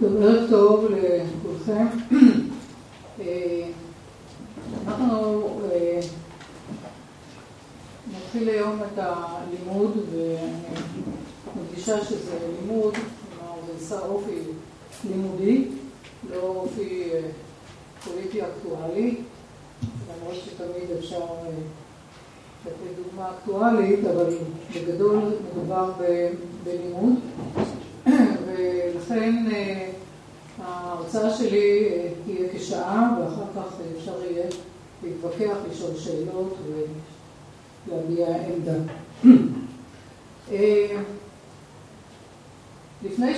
טוב, ערב טוב לכולכם. אה, אנחנו אה, נתחיל היום את הלימוד, ואני מדגישה שזה לימוד, כלומר זה שר אופי לימודי, לא אופי אה, פוליטי אקטואלי, למרות שתמיד אפשר לתת דוגמה אקטואלית, אבל בגדול מדובר בלימוד. ולכן אה, ההרצאה שלי אה, תהיה כשעה, ואחר כך אפשר יהיה להתווכח, לשאול שאלות ולהביע עמדה. אה, לפני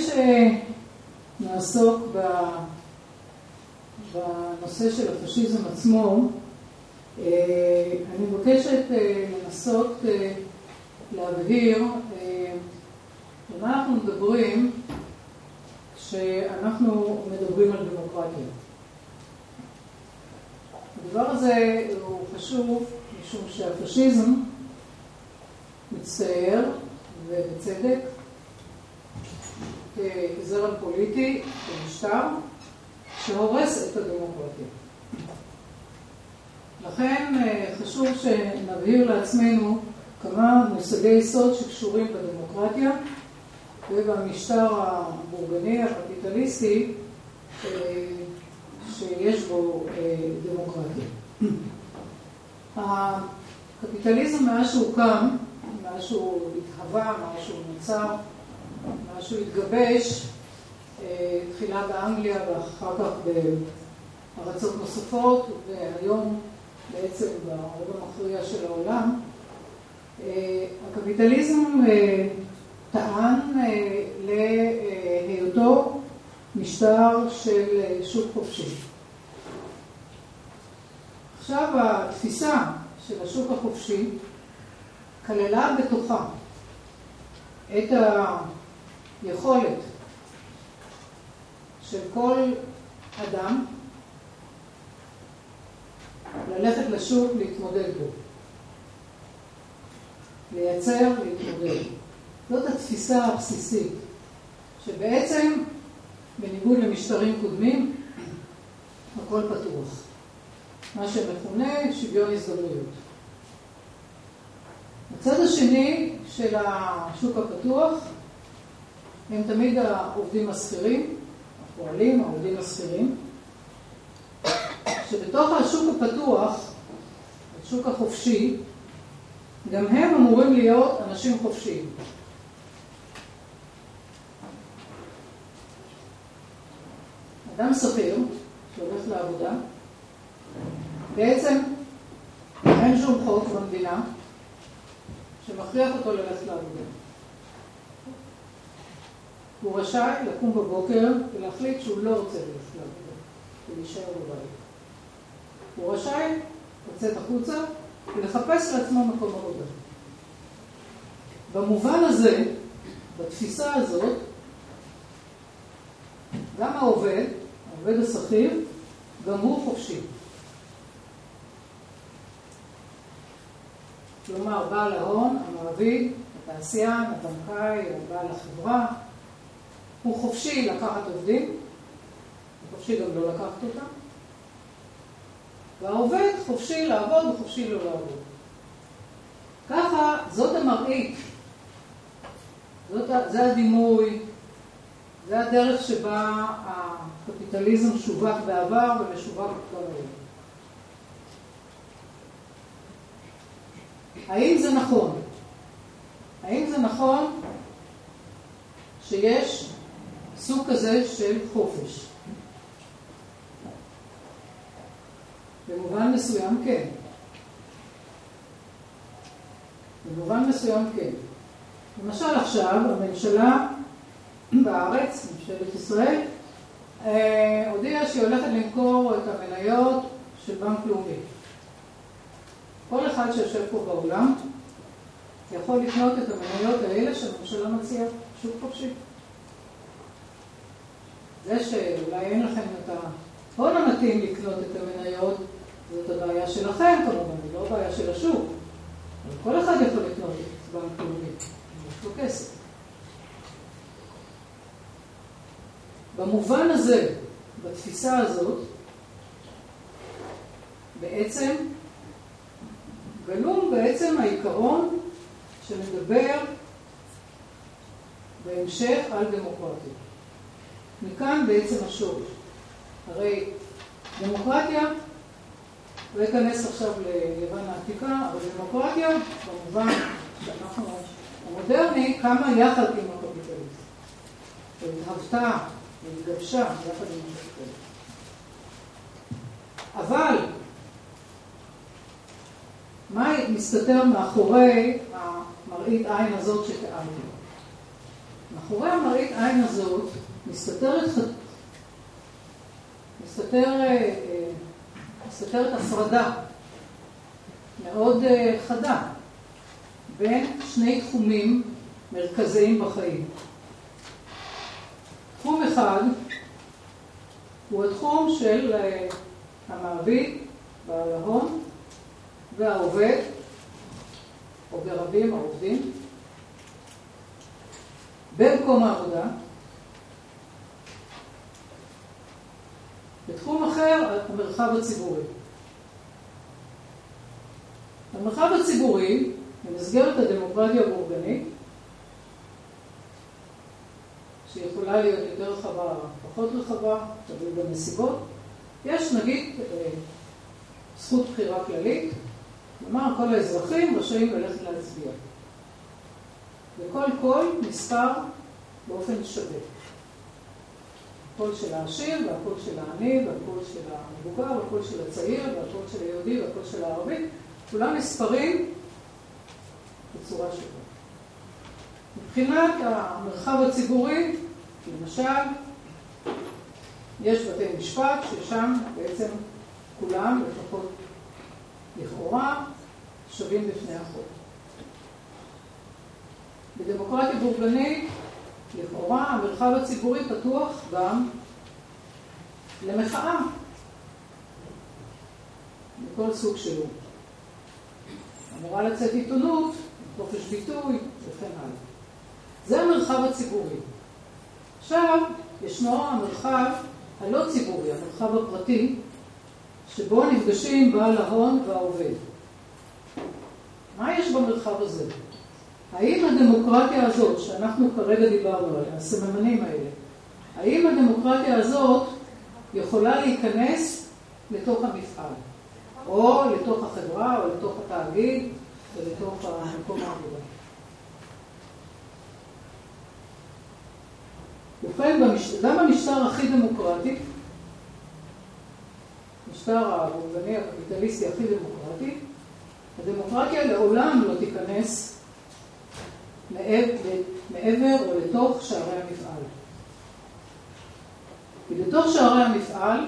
שנעסוק בנושא של הפשיזם עצמו, אני מבקשת לנסות להבהיר מה אנחנו מדברים כשאנחנו מדברים על דמוקרטיה. הדבר הזה הוא חשוב משום שהפשיזם מצטייר, ובצדק, כזרם פוליטי, כמשטר, שהורס את הדמוקרטיה. לכן אה, חשוב שנבהיר לעצמנו כמה מושגי יסוד שקשורים בדמוקרטיה ובמשטר הבורגני, הקפיטליסטי, אה, שיש בו אה, דמוקרטיה. הקפיטליזם מאז שהוא קם, מאז שהוא התהווה, מאז שהוא נוצר, מאז שהוא התגבש, אה, תחילה באנגליה ואחר כך בארצות נוספות, והיום בעצם ברוב המכריע של העולם, הקפיטליזם טען אה, להיותו משטר של אה, שוק חופשי. עכשיו התפיסה של השוק החופשי כללה בתוכה את היכולת של כל אדם ללכת לשוק להתמודד בו, לייצר, להתמודד. זאת התפיסה הבסיסית, שבעצם בניגוד למשטרים קודמים, הכל פתוח. מה שמכונה שוויון הזדמנויות. הצד השני של השוק הפתוח הם תמיד העובדים השכירים, הפועלים, העובדים השכירים, שבתוך השוק הפתוח, השוק החופשי, גם הם אמורים להיות אנשים חופשיים. אדם שכיר שהולך לעבודה, בעצם אין שום חוק במדינה שמכריח אותו ללכת לעבודה. הוא רשאי לקום בבוקר ולהחליט שהוא לא רוצה ללכת לעבודה, ולהישאר בבית. הוא רשאי לצאת החוצה ולחפש לעצמו מקום עבודה. במובן הזה, בתפיסה הזאת, גם העובד העובד השכיר, גם הוא חופשי. כלומר, בעל ההון, המעביד, התעשיין, הבנקאי, או בעל החברה, הוא חופשי לקחת עובדים, הוא חופשי גם לא לקחת אותם, והעובד חופשי לעבוד וחופשי לא לעבוד. ככה, זאת המראית, זאת, זה הדימוי, זה הדרך שבה הקפיטליזם שווק בעבר ומשווק גם היום. האם זה נכון? האם זה נכון שיש סוג כזה של חופש? במובן מסוים כן. במובן מסוים כן. למשל עכשיו הממשלה בארץ, ממשלת ישראל, הודיעה שהיא הולכת למכור את המניות של בנק לאומי. כל אחד שיושב פה באולם יכול לקנות את המניות האלה שהממשלה מציעה, שוק חופשי. זה שאולי אין לכם את ההון המתאים לקנות את המניות, זאת הבעיה שלכם כמובן, זו לא הבעיה של השוק. כל אחד יכול לקנות את בנק לאומי, יש לו כסף. במובן הזה, בתפיסה הזאת, בעצם גלום בעצם העיקרון שמדבר בהמשך על דמוקרטיה. מכאן בעצם השורש. הרי דמוקרטיה, לא אכנס עכשיו ליוון העתיקה, אבל דמוקרטיה במובן שאנחנו, המודרני, קמה יחד עם הקפיטליזם. והתהוותה והתגבשה יחד עם הקפיטליזם. אבל מה מסתתר מאחורי המראית עין הזאת שתיארתי? מאחורי המראית עין הזאת מסתתרת, מסתתר, אה, מסתתרת הפרדה מאוד אה, חדה בין שני תחומים מרכזיים בחיים. תחום אחד הוא התחום של אה, המעביד, בעל ההון, והעובד, או ברבים העובדים, במקום העבודה. בתחום אחר, המרחב הציבורי. המרחב הציבורי, במסגרת הדמוקרטיה הבורגנית, שיכולה להיות יותר רחבה, פחות רחבה, תלוי בנסיבות, יש נגיד אה, זכות בחירה כללית, כלומר כל האזרחים רשאים ללכת להצביע. וכל קול נספר באופן שווה. הקול של העשיר והקול של העני והקול של המבוגר והקול של הצעיר והקול של היהודי והקול של הערבי, כולם נספרים בצורה שווה. מבחינת המרחב הציבורי, למשל, יש בתי משפט ששם בעצם כולם, לפחות לכאורה, שווים בפני החוק. בדמוקרטיה בורגנית, לכאורה, המרחב הציבורי פתוח גם למחאה, מכל סוג שהוא. אמורה לצאת עיתונות, חופש ביטוי וכן הלאה. זה המרחב הציבורי. עכשיו, ישנו המרחב הלא ציבורי, המרחב הפרטי, שבו נפגשים בעל ההון והעובד. מה יש במרחב הזה? האם הדמוקרטיה הזאת, שאנחנו כרגע דיברנו עליה, הסממנים האלה, האם הדמוקרטיה הזאת יכולה להיכנס לתוך המפעל, או לתוך החברה, או לתוך התאגיד, ולתוך מקום העבודה? ובכן, גם במשטר הכי דמוקרטי, המשטר הבורגני הקפיטליסטי הכי דמוקרטי, הדמוקרטיה לעולם לא תיכנס מעבר או לתוך שערי המפעל. כי בתוך שערי המפעל,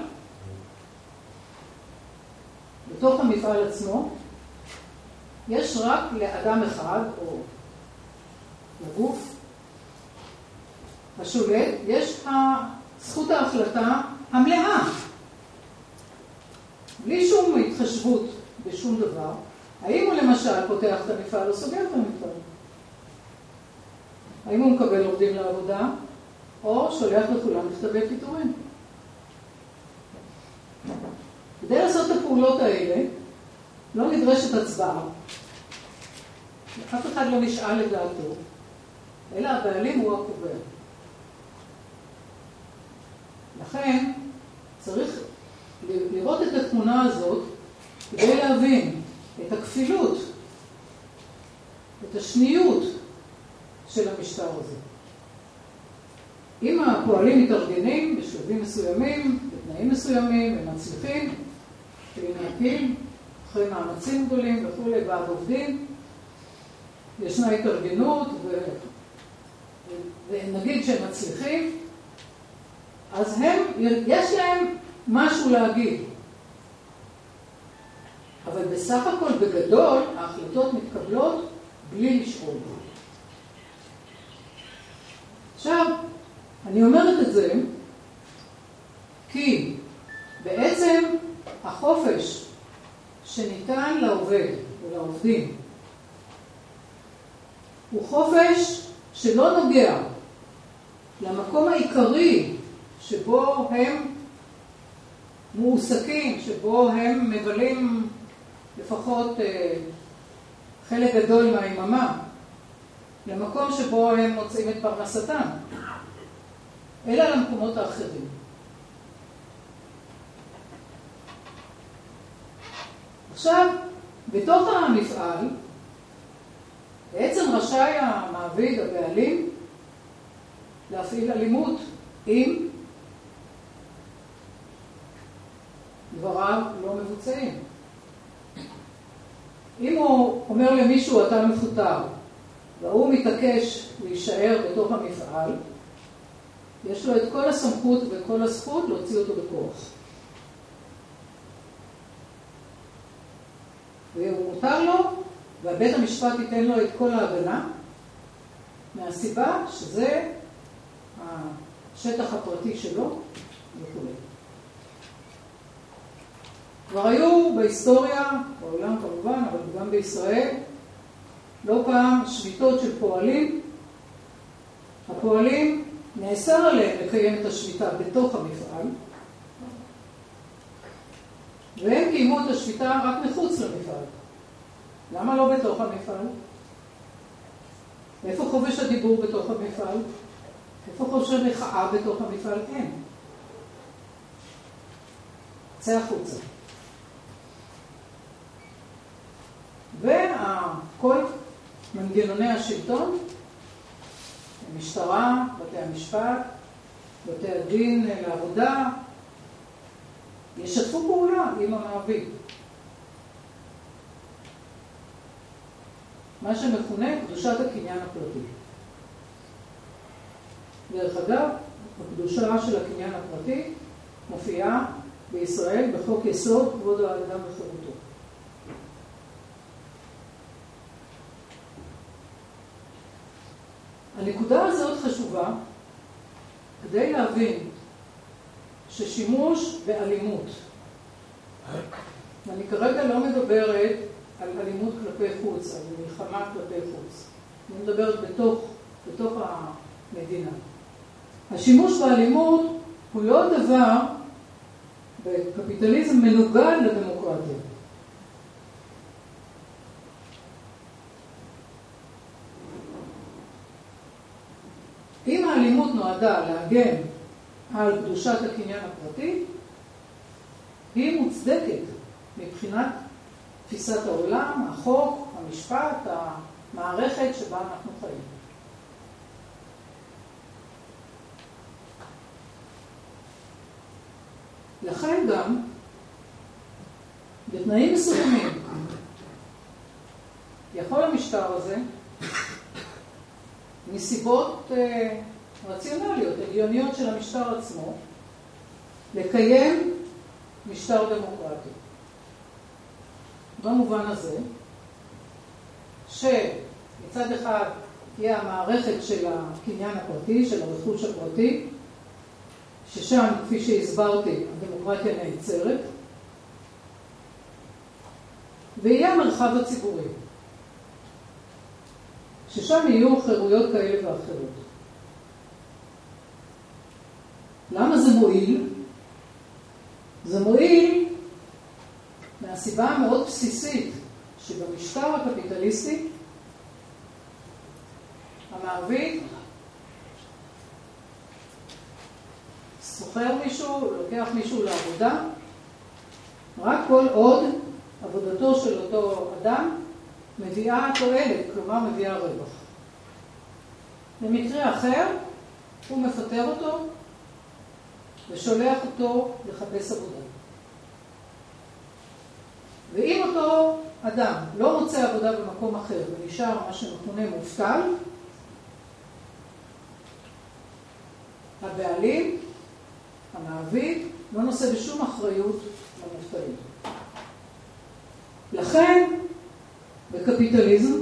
בתוך המפעל עצמו, יש רק לאדם אחד, או לגוף השולט, יש זכות ההחלטה המלאה. בלי שום התחשבות בשום דבר, האם הוא למשל פותח את המפעל או סוגר את המפעל? האם הוא מקבל עובדים לעבודה, או שולח לכולם מכתבי פיטורים? כדי לעשות את הפעולות האלה, לא נדרשת הצבעה. אף אחד לא נשאל לדעתו, אלא הבעלים הוא הקובע. לכן צריך לראות את התמונה הזאת כדי להבין את הכפילות, את השניות של המשטר הזה. אם הפועלים מתארגנים בשלבים מסוימים, בתנאים מסוימים, הם מצליחים להקים אחרי מאמצים גדולים וכולי, ועד עובדים, ישנה התארגנות. ונגיד שהם מצליחים, אז הם, יש להם משהו להגיד. אבל בסך הכל, בגדול, ההחלטות מתקבלות בלי לשאול. עכשיו, אני אומרת את זה כי בעצם החופש שניתן לעובד ולעובדים הוא חופש שלא נוגע למקום העיקרי שבו הם מועסקים, שבו הם מבלים לפחות אה, חלק גדול מהיממה, למקום שבו הם מוצאים את פרנסתם, אלא למקומות האחרים. עכשיו, בתוך המפעל, בעצם רשאי המעביד, הבעלים, להפעיל אלימות אם דבריו לא מבוצעים. אם הוא אומר למישהו אתה מפוטר, והוא מתעקש להישאר בתוך המפעל, יש לו את כל הסמכות וכל הזכות להוציא אותו בכוח. ומותר לו, ובית המשפט ייתן לו את כל ההגנה, מהסיבה שזה השטח הפרטי שלו וכו'. כבר היו בהיסטוריה, בעולם כמובן, אבל גם בישראל, לא פעם שביתות של פועלים. הפועלים, נאסר עליהם לקיים את השביתה בתוך המפעל, והם קיימו את השביתה רק מחוץ למפעל. למה לא בתוך המפעל? איפה חופש הדיבור בתוך המפעל? איפה חופש המחאה בתוך המפעל? אין. צא החוצה. וכל מנגנוני השלטון, המשטרה, בתי המשפט, בתי הדין לעבודה, ישתפו פעולה עם המעביד. מה שמכונה קדושת הקניין הפרטי. דרך אגב, הקדושה של הקניין הפרטי מופיעה בישראל בחוק יסוד כבוד האדם וחירותו. הנקודה הזאת חשובה כדי להבין ששימוש באלימות, ואני כרגע לא מדברת על אלימות כלפי חוץ, על מלחמה כלפי חוץ, אני מדברת בתוך, בתוך המדינה. השימוש באלימות הוא לא דבר בקפיטליזם מנוגד לדמוקרטיה. אם האלימות נועדה להגן על קדושת הקניין הפרטי, היא מוצדקת מבחינת תפיסת העולם, החוק, המשפט, המערכת שבה אנחנו חיים. לכן גם, בתנאים מסוימים, יכול המשטר הזה מסיבות אה, רציונליות, הגיוניות של המשטר עצמו, לקיים משטר דמוקרטי. במובן הזה, שמצד אחד תהיה המערכת של הקניין הפרטי, של הרכוש הפרטי, ששם, כפי שהסברתי, הדמוקרטיה נעצרת, ויהיה המרחב הציבורי. ששם יהיו חירויות כאלה ואחרות. למה זה מועיל? זה מועיל מהסיבה המאוד בסיסית שבמשטר הקפיטליסטי המעביד סוחר מישהו, לוקח מישהו לעבודה, רק כל עוד עבודתו של אותו אדם מביאה תועלת, כלומר מביאה רווח. במקרה אחר, הוא מפטר אותו ושולח אותו לחפש עבודה. ואם אותו אדם לא מוצא עבודה במקום אחר ונשאר מה שמכונה מובטל, הבעלים, המעביד, לא נושא בשום אחריות למובטלים. לכן בקפיטליזם,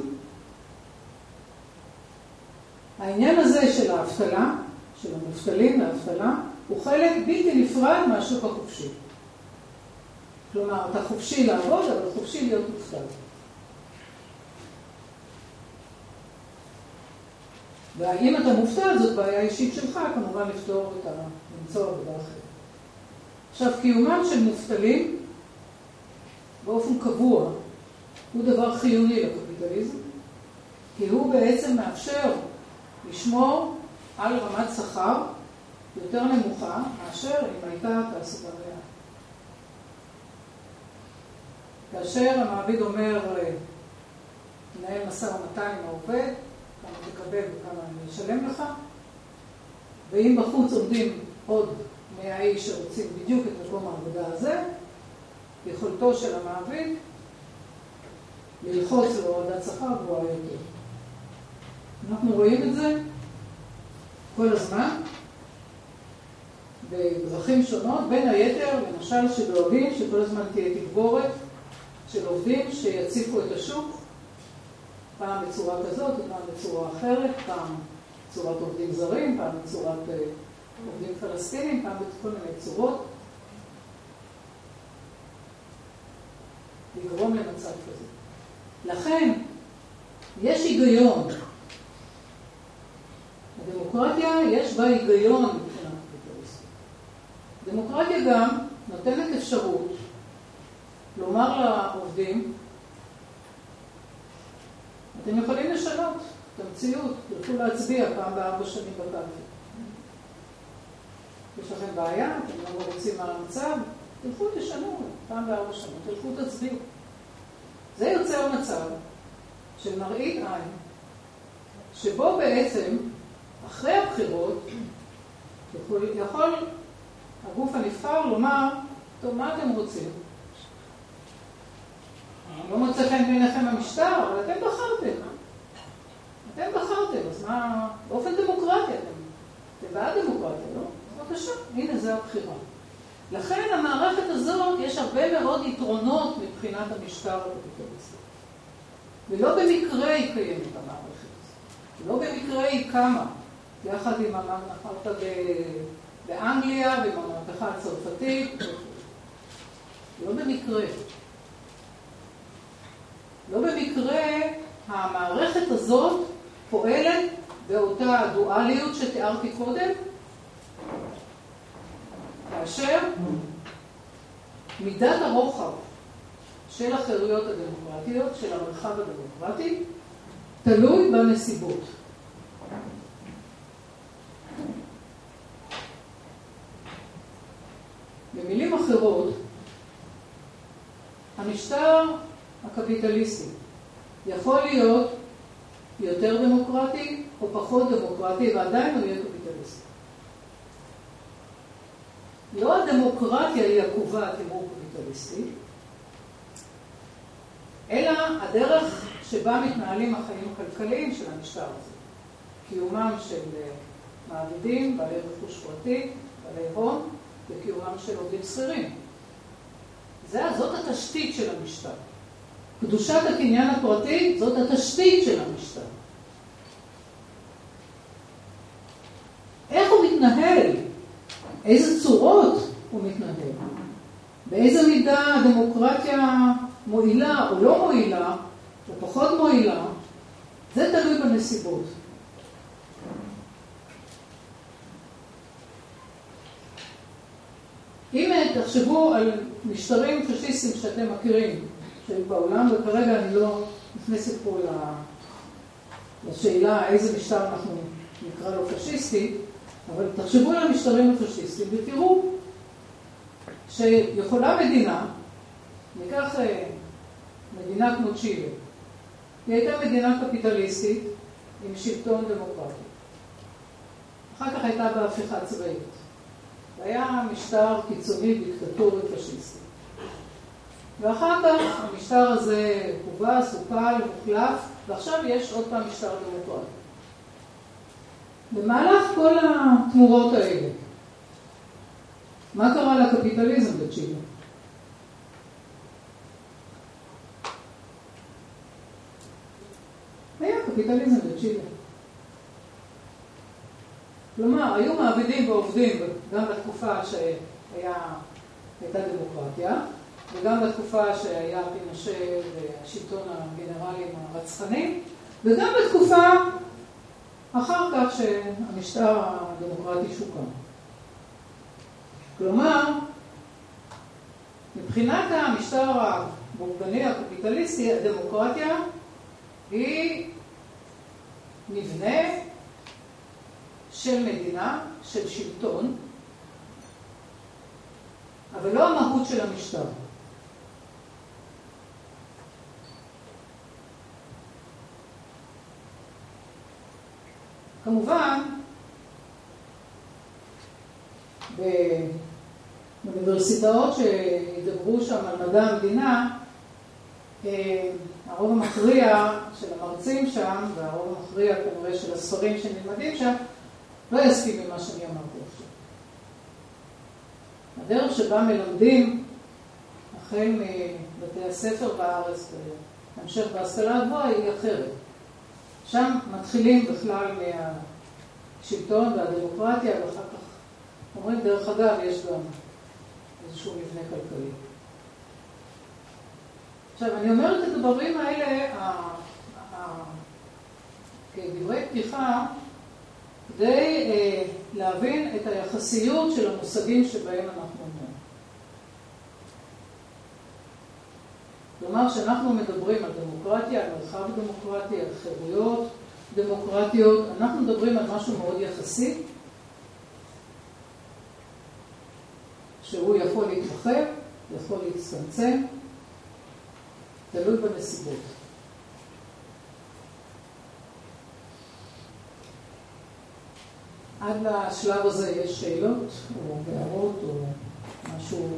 העניין הזה של האבטלה, של המובטלים לאבטלה, הוא חלק בלתי נפרד מהשוק החופשי. כלומר, אתה חופשי לעבוד, אבל חופשי להיות מובטל. ואם אתה מופתע, זאת בעיה אישית שלך, כמובן לפתור את ה... למצוא עבודה אחרת. עכשיו, קיומם של מובטלים באופן קבוע הוא דבר חיוני לקפיטליזם, כי הוא בעצם מאפשר לשמור על רמת שכר יותר נמוכה מאשר אם הייתה תעסוקה ריאה. כאשר המעביד אומר, מנהל משא ומתן עם העובד, כמה תקבל וכמה אני אשלם לך, ואם בחוץ עומדים עוד מאה איש שרוצים בדיוק את מקום העבודה הזה, יכולתו של המעביד ללחוץ להורדת שכר גבוהה יותר. אנחנו רואים את זה כל הזמן, בדרכים שונות, בין היתר, למשל שדואגים שכל הזמן תהיה תגבורת של עובדים שיציפו את השוק, פעם בצורה כזאת ופעם בצורה אחרת, פעם בצורת עובדים זרים, פעם בצורת אה, עובדים פלסטינים, פעם בכל מיני צורות. לגרום למצב כזה. לכן, יש היגיון. הדמוקרטיה, יש בה היגיון. דמוקרטיה גם נותנת אפשרות לומר לעובדים, אתם יכולים לשנות את המציאות, תלכו להצביע פעם בארבע שנים בקלפי. יש לכם בעיה, אתם לא מרוצים על המצב, תלכו תשנו פעם בארבע שנים, תלכו תצביעו. זה יוצר מצב של מראית עין, שבו בעצם, אחרי הבחירות, יכול, יכול הגוף הנבחר לומר, טוב, מה אתם רוצים? לא מוצא חן בעיניכם המשטר, אבל אתם בחרתם. אתם בחרתם, אז מה... באופן דמוקרטי אתם... אתם בעד דמוקרטיה, לא? בבקשה, הנה זה הבחירה. לכן המערכת הזאת, יש הרבה מאוד יתרונות מבחינת המשטר הקפיטליסטי. ולא במקרה היא קיימת המערכת הזאת. לא במקרה היא קמה, יחד עם המהפכה באנגליה ועם המהפכה הצרפתית. לא במקרה. לא במקרה המערכת הזאת פועלת באותה דואליות שתיארתי קודם, כאשר מידת הרוחב של החירויות הדמוקרטיות, של המרחב הדמוקרטי, תלוי בנסיבות. במילים אחרות, המשטר הקפיטליסטי יכול להיות יותר דמוקרטי או פחות דמוקרטי ועדיין הוא יהיה קפיטליסטי. לא הדמוקרטיה היא הקובעת אם הוא קפיטליסטי, אלא הדרך שבה מתנהלים החיים הכלכליים של המשטר הזה. קיומם של מעבידים, בעלי רכוש פרטי, בעלי הון, וקיומם של עובדים שכירים. זאת התשתית של המשטר. קדושת הקניין הפרטי זאת התשתית של המשטר. איך הוא מתנהל? איזה צורות הוא מתנהל? באיזה מידה הדמוקרטיה מועילה או לא מועילה, או פחות מועילה, זה תלוי בנסיבות. אם תחשבו על משטרים פשיסטיים שאתם מכירים, שהיו בעולם, וכרגע אני לא נכנסת פה לשאלה איזה משטר אנחנו נקרא לו פשיסטי, אבל תחשבו על המשטרים הפשיסטיים ותראו שיכולה מדינה, ניקח אה, מדינה כמו צ'ילה, היא הייתה מדינה קפיטליסטית עם שלטון דמוקרטי. אחר כך הייתה בהפיכה צבאית. והיה משטר קיצוני דיקטטורי פשיסטי. ואחר כך המשטר הזה הובס, הופל, הוחלף, ועכשיו יש עוד פעם משטר דמוקרטי. במהלך כל התמורות האלה, מה קרה לקפיטליזם בצ'ילה? היה קפיטליזם בצ'ילה. כלומר, היו מעבידים ועובדים גם בתקופה שהייתה דמוקרטיה, וגם בתקופה שהיה פינושה והשלטון הגנרלים הרצחני, וגם בתקופה אחר כך שהמשטר הדמוקרטי שוקם. כלומר, מבחינת המשטר הבורגני הקפיטליסטי, הדמוקרטיה היא מבנה של מדינה, של שלטון, אבל לא המהות של המשטר. כמובן, באוניברסיטאות שידברו שם על מדע המדינה, אה, הרוב המכריע של המרצים שם, והרוב המכריע כנראה של הספרים שנלמדים שם, לא יסכים עם מה שאני אמרתי עכשיו. הדרך שבה מלמדים, החל מבתי הספר בארץ והמשך בהשכלה הגבוהה, היא אחרת. שם מתחילים בכלל מהשלטון והדמוקרטיה, ואחר כך אומרים, דרך אגב, יש גם איזשהו מבנה כלכלי. עכשיו, אני אומרת את הדברים האלה כדברי פתיחה, כדי אה, להבין את היחסיות של המושגים שבהם אנחנו אומרים. כלומר, כשאנחנו מדברים על דמוקרטיה, על מרחב דמוקרטי, על חירויות דמוקרטיות, אנחנו מדברים על משהו מאוד יחסי, שהוא יכול להתרחב, יכול להצטמצם, תלוי בנסיבות. עד לשלב הזה יש שאלות או הערות או משהו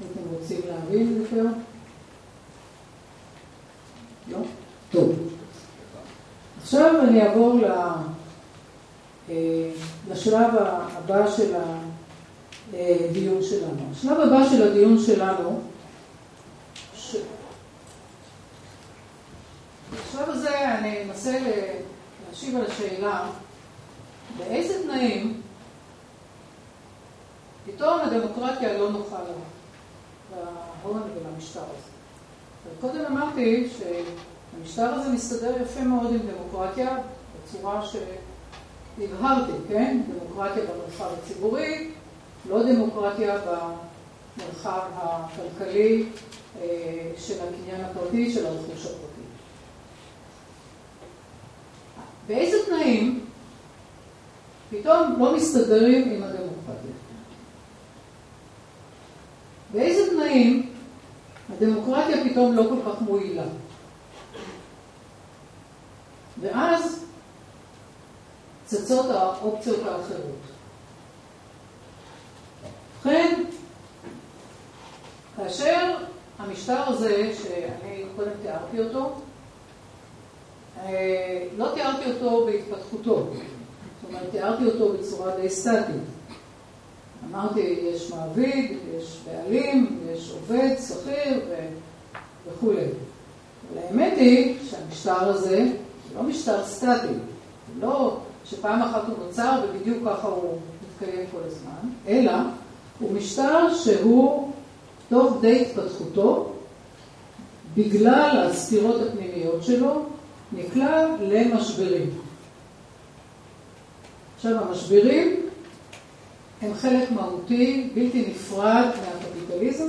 הייתם רוצים להבין יותר? לא? טוב. עכשיו אני אעבור אה, לשלב הבא של הדיון שלנו. השלב הבא של הדיון שלנו, ש... בשלב הזה אני אנסה להשיב על השאלה באיזה תנאים פתאום הדמוקרטיה לא נוחה להון ולמשטר הזה. קודם אמרתי שהמשטר הזה מסתדר יפה מאוד עם דמוקרטיה בצורה שהבהרתי, כן? דמוקרטיה במרחב הציבורי, לא דמוקרטיה במרחב הכלכלי אה, של הקניין הפרטי, של הרכוש הפרטי. באיזה תנאים פתאום לא מסתדרים עם הדמוקרטיה? באיזה תנאים הדמוקרטיה פתאום לא כל כך מועילה? ואז צצות האופציות האחרות. ובכן, כאשר המשטר הזה, שאני קודם תיארתי אותו, לא תיארתי אותו בהתפתחותו, זאת אומרת, תיארתי אותו בצורה די סטטית. אמרתי, יש מעביד, יש בעלים, יש עובד, שכיר וכולי. אבל האמת היא שהמשטר הזה הוא לא משטר סטטי, לא שפעם אחת הוא נוצר ובדיוק ככה הוא מתקיים כל הזמן, אלא הוא משטר שהוא תוך די התפתחותו, בגלל הסתירות הפנימיות שלו, נקלע למשברים. עכשיו, המשברים הם חלק מהותי, בלתי נפרד מהקפיטליזם.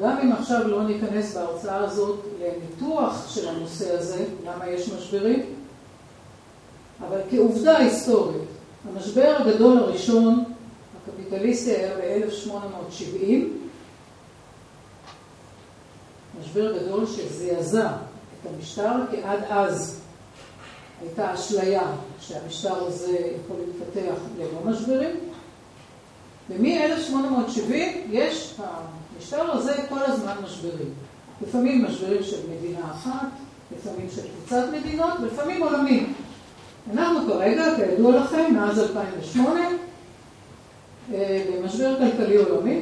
גם אם עכשיו לא ניכנס בהרצאה הזאת לניתוח של הנושא הזה, למה יש משברים, אבל כעובדה היסטורית, המשבר הגדול הראשון, הקפיטליסטי, היה ב-1870, משבר גדול שזעזע את המשטר, כי עד אז הייתה אשליה שהמשטר הזה יכול להתפתח ללא משברים, ומ-1870 יש, המשטר הזה כל הזמן משברים. לפעמים משברים של מדינה אחת, לפעמים של קבוצת מדינות, ולפעמים עולמים. אנחנו כרגע, כידוע לכם, מאז 2008, אה, במשבר כלכלי עולמי,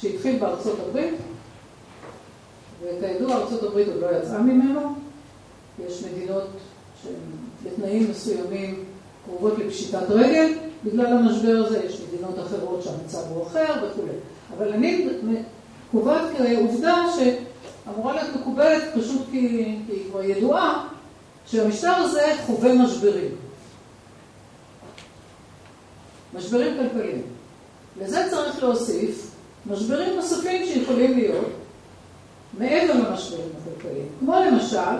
שהתחיל בארצות הברית, וכידוע הברית עוד לא יצאה ממנו, יש מדינות שהן בתנאים מסוימים קרובות לפשיטת רגל, בגלל המשבר הזה יש מדינות אחרות שהמצב הוא אחר וכולי. אבל אני קובעת כעובדה שאמורה להיות מקובלת פשוט כי היא כבר ידועה, שהמשטר הזה חווה משברים. משברים כלכליים. לזה צריך להוסיף משברים נוספים שיכולים להיות מעבר למשברים הכלכליים. כמו למשל,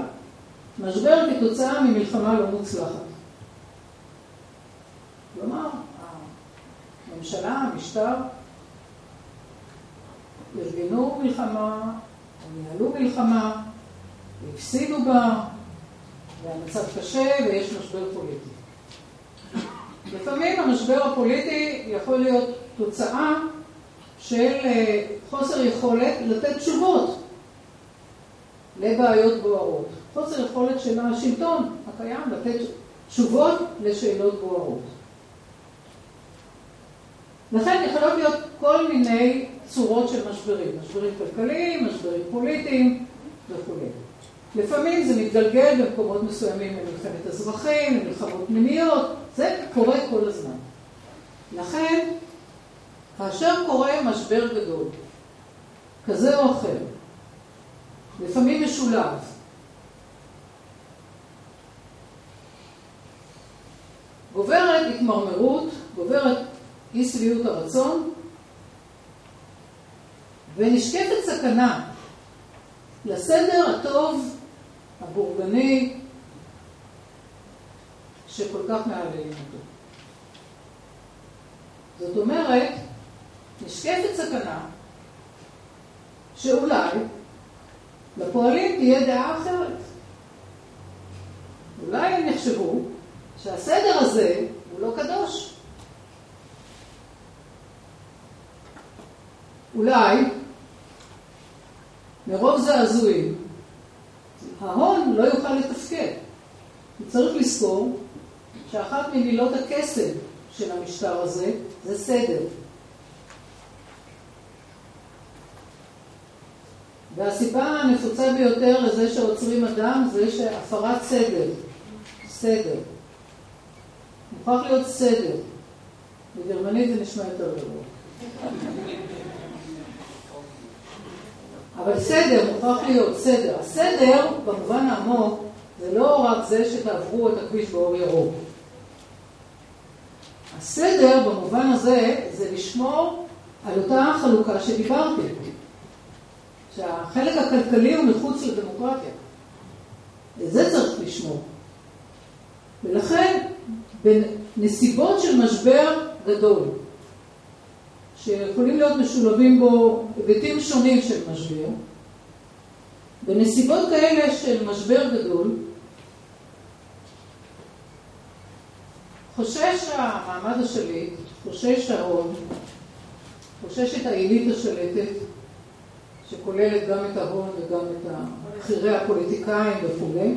משבר כתוצאה ממלחמה לא מוצלחת. כלומר, הממשלה, המשטר, ארגנו מלחמה, ניהלו מלחמה, הפסידו בה, והמצב קשה ויש משבר פוליטי. לפעמים המשבר הפוליטי יכול להיות תוצאה של אה, חוסר יכולת לתת תשובות לבעיות בוערות. חוסר יכולת של השלטון הקיים לתת תשובות לשאלות בוערות. לכן יכולות להיות כל מיני צורות של משברים, משברים כלכליים, משברים פוליטיים וכו'. לפעמים זה מתגלגל במקומות מסוימים למלחמת אזרחים, למלחמות פנימיות, זה קורה כל הזמן. לכן, כאשר קורה משבר גדול, כזה או אחר, לפעמים משולב, גוברת התמרמרות, גוברת אי שביעות הרצון, ונשקפת סכנה לסדר הטוב, הבורגני, שכל כך מעללים אותו. זאת אומרת, נשקפת סכנה שאולי לפועלים תהיה דעה אחרת. אולי הם יחשבו שהסדר הזה הוא לא קדוש. אולי מרוב זעזועים ההון לא יוכל לתפקד. צריך לזכור שאחת ממילות הקסם של המשטר הזה זה סדר. והסיבה הנפוצה ביותר לזה שעוצרים אדם זה שהפרת סדר. סדר. מוכרח להיות סדר. בגרמנית זה נשמע יותר גרוע. אבל סדר מוכרח להיות סדר. הסדר, במובן העמוק, זה לא רק זה שתעברו את הכביש באור ירוק. הסדר במובן הזה זה לשמור על אותה חלוקה שדיברתי. שהחלק הכלכלי הוא מחוץ לדמוקרטיה. זה צריך לשמור. ולכן, בנסיבות של משבר גדול, שיכולים להיות משולבים בו היבטים שונים של משבר, בנסיבות כאלה של משבר גדול, חושש המעמד השליט, חושש ההון, חושש את העילית השלטת, שכוללת גם את ההון וגם את בכירי הפוליטיקאים וכולי.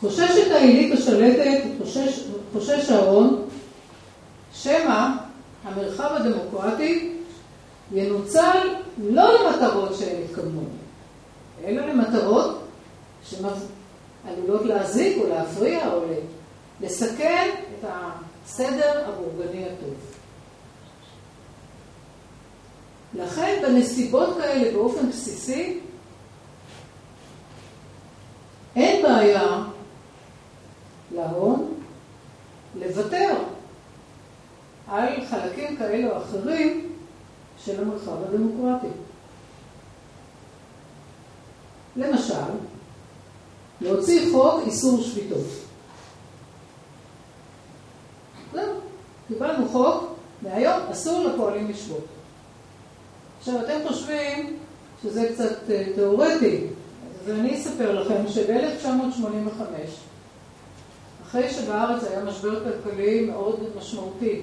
חוששת העילית השלטת, חושש, חושש ההון, שמא המרחב הדמוקרטי ינוצל לא למטרות שהן התכוונו, אלא למטרות שעלולות להזיק או להפריע או לסכן את הסדר הבורגני הטוב. לכן בנסיבות כאלה באופן בסיסי אין בעיה להון לוותר על חלקים כאלה או אחרים של המרחב הדמוקרטי. למשל, להוציא חוק איסור שביתות. זהו, קיבלנו חוק, מהיום אסור לפועלים לשבות. עכשיו, אתם חושבים שזה קצת אה, תיאורטי, אז אני אספר לכם שב-1985, אחרי שבארץ היה משבר כלכלי מאוד משמעותי,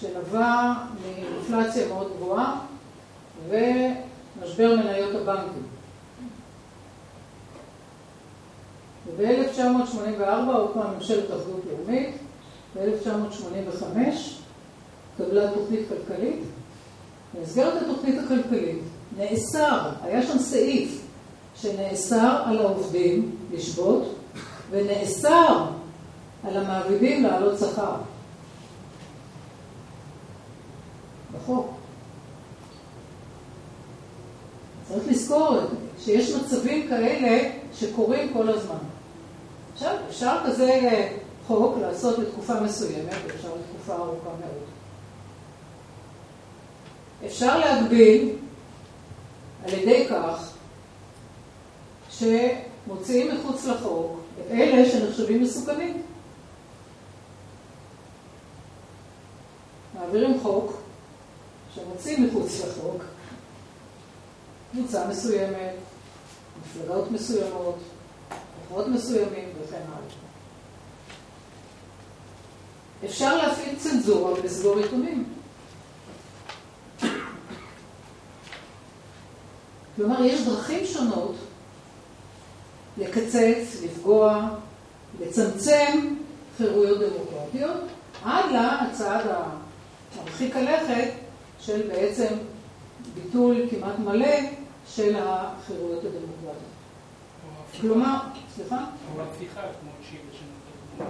שנבע מאינפלציה מאוד גבוהה ומשבר מניות הבנקים. וב-1984 הוקמה ממשלת אחדות לאומית, ב-1985 קבלה תוכנית כלכלית. במסגרת התוכנית הכלכלית נאסר, היה שם סעיף שנאסר על העובדים לשבות ונאסר על המעבידים לעלות שכר. בחוק. צריך לזכור שיש מצבים כאלה שקורים כל הזמן. עכשיו, אפשר כזה חוק לעשות לתקופה מסוימת, אפשר לתקופה ארוכה מאוד. אפשר להגביל על ידי כך שמוציאים מחוץ לחוק את אלה שנחשבים מסוכנים. מעבירים חוק שמוצאים מחוץ לחוק קבוצה מסוימת, מפלגות מסוימות, כוחות מסוימים וכן הלאה. אפשר להפעיל צנזורה ולסגור עיתונים. כלומר, יש דרכים שונות לקצץ, לפגוע, לצמצם חירויות דמוקרטיות, עד לצעד המרחיק הלכת של בעצם ביטול כמעט מלא של החירויות הדמוקרטיות. כלומר, סליחה? או הפיכה כמו שהיא בשנות.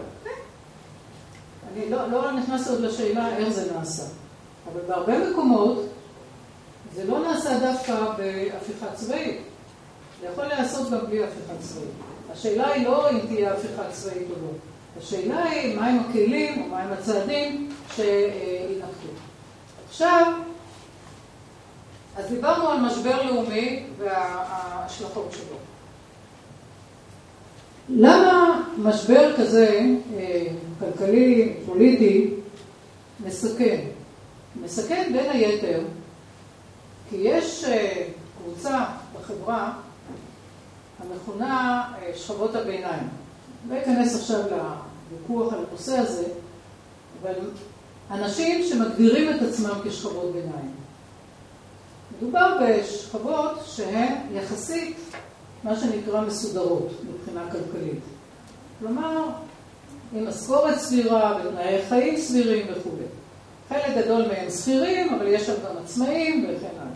אני לא, לא נכנסת עוד לשאלה איך זה נעשה, אבל בהרבה מקומות זה לא נעשה דווקא בהפיכה צבאית. זה יכול להיעשות גם בלי הפיכה צבאית. השאלה היא לא אם תהיה הפיכה צבאית או לא. השאלה היא מהם הכלים או מהם הצעדים שינקטו. עכשיו, אז דיברנו על משבר לאומי וההשלכות שלו. למה משבר כזה, אה, כלכלי, פוליטי, מסכן? מסכן בין היתר כי יש אה, קבוצה בחברה המכונה אה, שכבות הביניים. לא אכנס עכשיו לוויכוח על הנושא הזה, אבל אנשים שמגדירים את עצמם כשכבות ביניים. מדובר בשכבות שהן יחסית מה שנקרא מסודרות מבחינה כלכלית. כלומר, עם משכורת סבירה ותנאי חיים סבירים וכו'. חלק גדול מהם שכירים, אבל יש שם גם עצמאים וכן הלאה.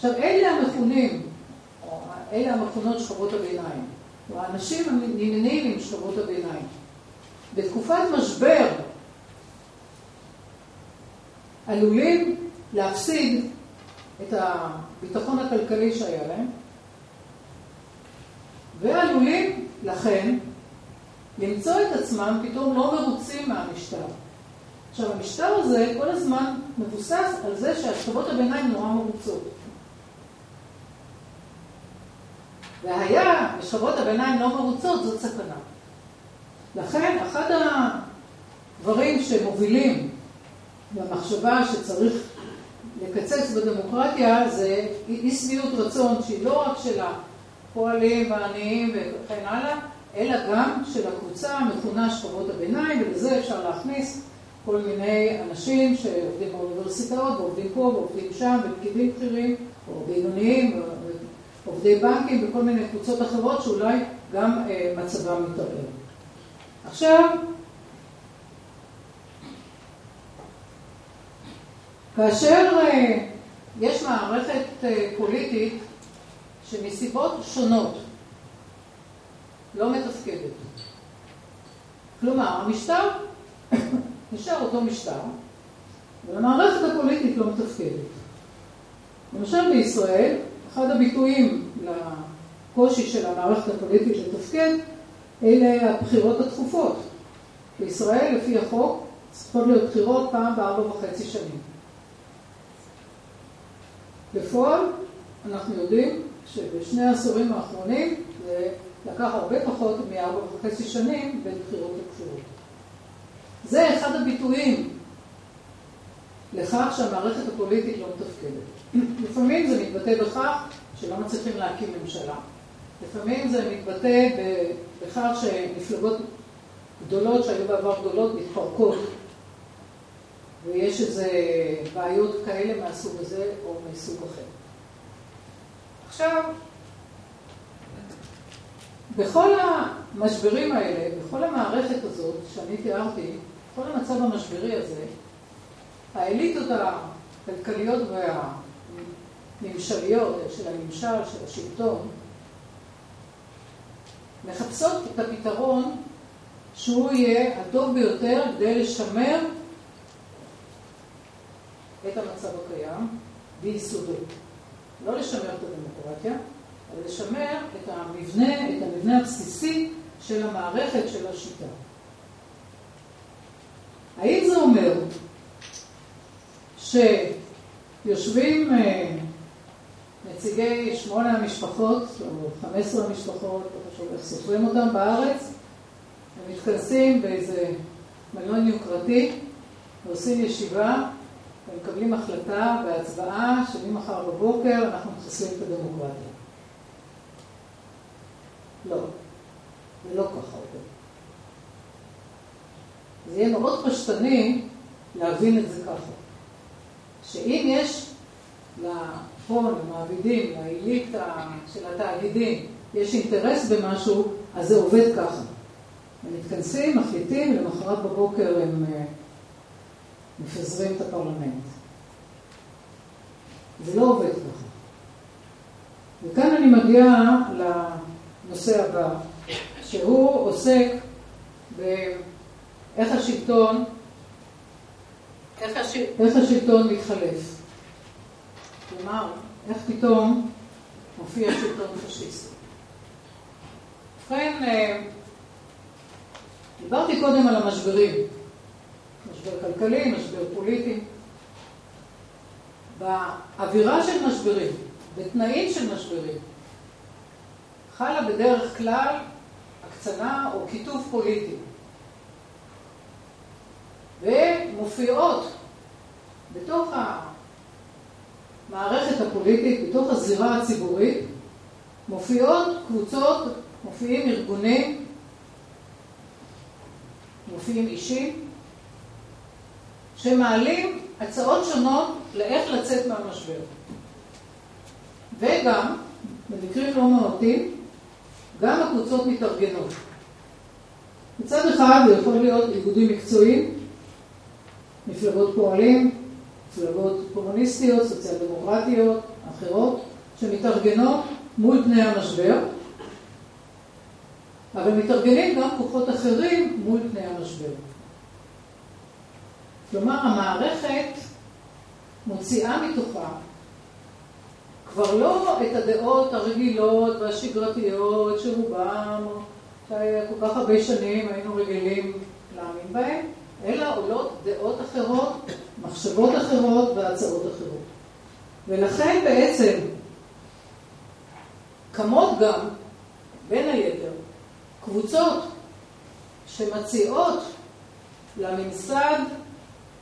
עכשיו, אלה המכונים, או אלה המכונות שכבות הביניים, או האנשים הנמנים עם שכבות הביניים. בתקופת משבר עלולים להפסיד את הביטחון הכלכלי שהיה להם, ועלולים, לכן, למצוא את עצמם פתאום לא מרוצים מהמשטר. עכשיו, המשטר הזה כל הזמן מבוסס על זה שהשכבות הביניים נורא מרוצות. והיה בשכבות הביניים לא מרוצות, זאת סכנה. לכן, אחד הדברים שמובילים במחשבה שצריך לקצץ בדמוקרטיה זה אי שביעות רצון שהיא לא רק של הפועלים והעניים וכן הלאה, אלא גם של הקבוצה המכונה שכבות הביניים, ולזה אפשר להכניס כל מיני אנשים שעובדים באוניברסיטאות, ועובדים פה, ועובדים שם, ופקידים בכירים, או בינוניים, עובדי בנקים וכל מיני קבוצות אחרות שאולי גם אה, מצבם מתערער. עכשיו, כאשר אה, יש מערכת אה, פוליטית שמסיבות שונות לא מתפקדת, כלומר המשטר נשאר אותו משטר, אבל המערכת הפוליטית לא מתפקדת. למשל בישראל אחד הביטויים לקושי של המערכת הפוליטית לתפקד, אלה הבחירות התכופות. בישראל, לפי החוק, צריכות להיות בחירות פעם בארבע וחצי שנים. בפועל, אנחנו יודעים שבשני העשורים האחרונים זה לקח הרבה פחות מארבע וחצי שנים בין בחירות לבחירות. זה אחד הביטויים לכך שהמערכת הפוליטית לא מתפקדת. לפעמים זה מתבטא בכך שלא מצליחים להקים ממשלה. לפעמים זה מתבטא בכך שמפלגות גדולות, שהיו בעבר גדולות, מתפרקות. ויש איזה בעיות כאלה מהסוג הזה או מסוג אחר. עכשיו, בכל המשברים האלה, בכל המערכת הזאת שאני תיארתי, כל המצב המשברי הזה, האליטות הכלכליות והממשליות של הממשל, של השלטון, מחפשות את הפתרון שהוא יהיה הטוב ביותר כדי לשמר את המצב הקיים ביסודו. לא לשמר את הדמוקרטיה, אבל לשמר את המבנה, את המבנה הבסיסי של המערכת של השיטה. האם זה אומר שיושבים אה, נציגי שמונה המשפחות, או חמש עשרה המשפחות, לא חשוב איך סופרים אותם בארץ, הם מתכנסים באיזה מלון יוקרתי ועושים ישיבה ומקבלים החלטה בהצבעה שממחר בבוקר אנחנו מחסלים את הדמוקרטיה. לא, זה לא ככה עובד. זה יהיה מאוד פשטני להבין את זה ככה. שאם יש להון, למעבידים, לאליטה של התאגידים, יש אינטרס במשהו, אז זה עובד ככה. הם מתכנסים, מחליטים, ולמחרת בבוקר הם אה, מפזרים את הפרלמנט. זה לא עובד ככה. וכאן אני מגיעה לנושא הבא, שהוא עוסק באיך השלטון, איך, הש... איך השלטון מתחלף. כלומר, איך פתאום מופיע שלטון פשיסטי. ובכן, אה, דיברתי קודם על המשברים, משבר כלכלי, משבר פוליטי. באווירה של משברים, בתנאים של משברים, חלה בדרך כלל הקצנה או קיטוב פוליטי. ומופיעות בתוך המערכת הפוליטית, בתוך הזירה הציבורית, מופיעות קבוצות, מופיעים ארגונים, מופיעים אישים, שמעלים הצעות שונות לאיך לצאת מהמשבר. וגם, במקרים לא מעטים, גם הקבוצות מתארגנות. מצד אחד זה יכול להיות איגודים מקצועיים, מפלגות פועלים, מפלגות קומוניסטיות, סוציאל דמוקרטיות, אחרות, שמתארגנות מול פני המשבר, אבל מתארגנים גם כוחות אחרים מול פני המשבר. כלומר, המערכת מוציאה מתוכה כבר לא את הדעות הרגילות והשגרתיות שרובם כל כך הרבה שנים היינו רגילים להאמין בהן, אלא עולות דעות אחרות, מחשבות אחרות והצעות אחרות. ולכן בעצם קמות גם, בין היתר, קבוצות שמציעות לממסד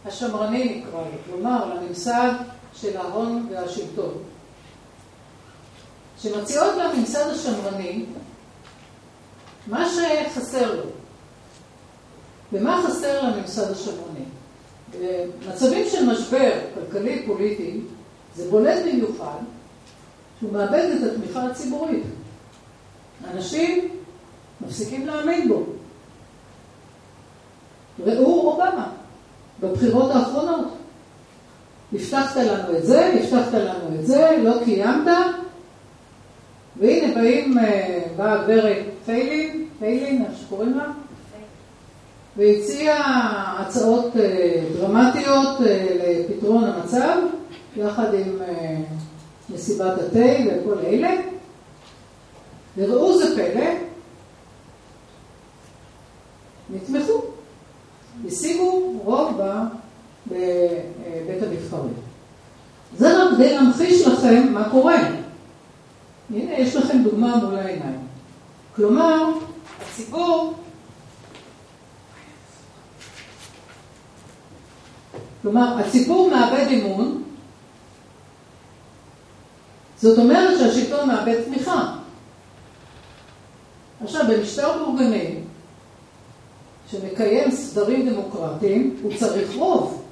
השמרני נקרא לו, כלומר לממסד של ההון והשלטון, שמציעות לממסד השמרני מה שחסר לו. ומה חסר לממסד השמרני? במצבים של משבר כלכלי-פוליטי זה בולט במיוחד שהוא מאבד את התמיכה הציבורית. אנשים מפסיקים להאמין בו. ראו אובמה. בבחירות האחרונות. הבטחת לנו את זה, הבטחת לנו את זה, לא קיימת, והנה באים, אה, באה הגברת פיילין, פיילין, איך שקוראים לה, והציעה הצעות אה, דרמטיות אה, לפתרון המצב, יחד עם מסיבת התה וכל אלה, וראו זה פלא, נתמכו. השיגו רוב בבית הנבחרים. זה רק כדי להמחיש לכם מה קורה. הנה, יש לכם דוגמה מול העיניים. כלומר, הציבור, כלומר, הציבור מאבד אמון, זאת אומרת שהשלטון מאבד תמיכה. עכשיו, במשטר בורגני, שמקיים סדרים דמוקרטיים, הוא צריך רוב.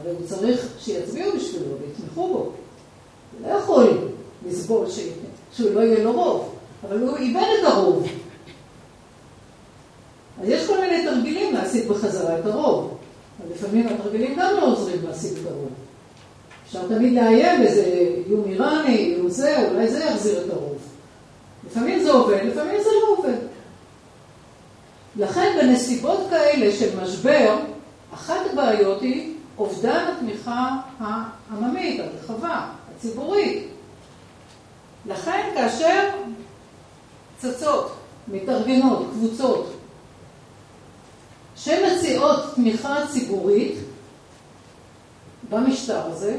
הרי הוא צריך שיצביעו בשבילו ויתמכו בו. הוא לא יכול לסבול שהוא לא יהיה לו רוב, אבל הוא איבד את הרוב. אז יש כל מיני תרגילים להשיג בחזרה את הרוב. אבל לפעמים התרגילים גם לא עוזרים להשיג את הרוב. אפשר תמיד לאיים באיזה איום איראני, איום זה, אולי זה יחזיר את הרוב. לפעמים זה עובד, לפעמים זה לא עובד. לכן בנסיבות כאלה של משבר, אחת הבעיות היא אובדן התמיכה העממית, הרחבה, הציבורית. לכן כאשר צצות מתארגנות, קבוצות, שמציעות תמיכה ציבורית במשטר הזה,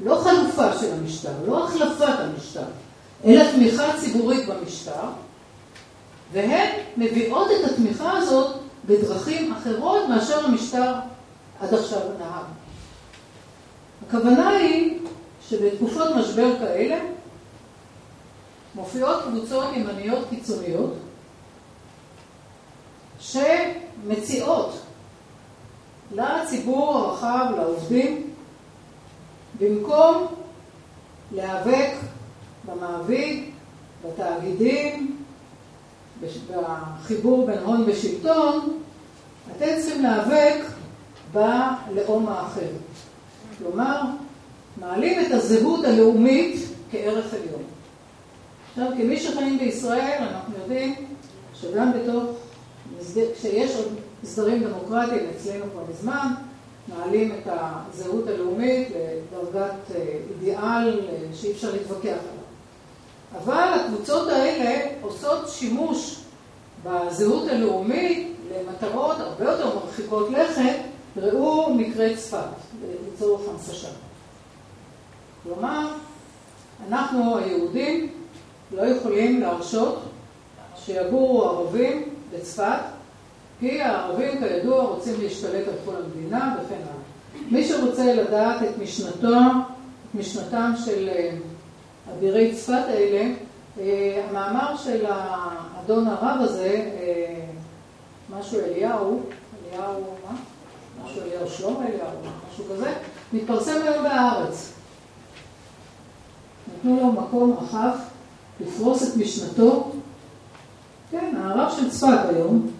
לא חלופה של המשטר, לא החלפת המשטר, אלא תמיכה ציבורית במשטר, והן מביאות את התמיכה הזאת בדרכים אחרות מאשר המשטר עד עכשיו נהג. הכוונה היא שבתקופות משבר כאלה מופיעות קבוצות ימניות קיצוניות שמציעות לציבור הרחב, לעובדים, במקום להיאבק במעביד, בתאגידים, בחיבור בין הון ושלטון, אתם צריכים להיאבק בלאום האחר. כלומר, מעלים את הזהות הלאומית כערך עליון. עכשיו, כמי שחיים בישראל, אנחנו יודעים שגם בתוך, כשיש עוד הסדרים דמוקרטיים אצלנו כבר מזמן, מעלים את הזהות הלאומית לדרגת אה, אידיאל אה, שאי אפשר להתווכח עליו. אבל הקבוצות האלה עושות שימוש בזהות הלאומית למטרות הרבה יותר מרחיקות לכת, ראו מקרה צפת, לצורך המסשה. כלומר, אנחנו היהודים לא יכולים להרשות שיגורו ערבים בצפת, כי הערבים כידוע רוצים להשתלט על כל המדינה וכן הלאה. מי שרוצה לדעת את משנתו, את משנתם של אה, אבירי צפת האלה, אה, המאמר של האדון הרב הזה, אה, משהו אליהו, אליהו, מה? משהו אליהו שלמה אליהו, משהו כזה, מתפרסם היום בהארץ. נתנו לו מקום רחב לפרוס את משנתו. כן, הרב של צפת היום,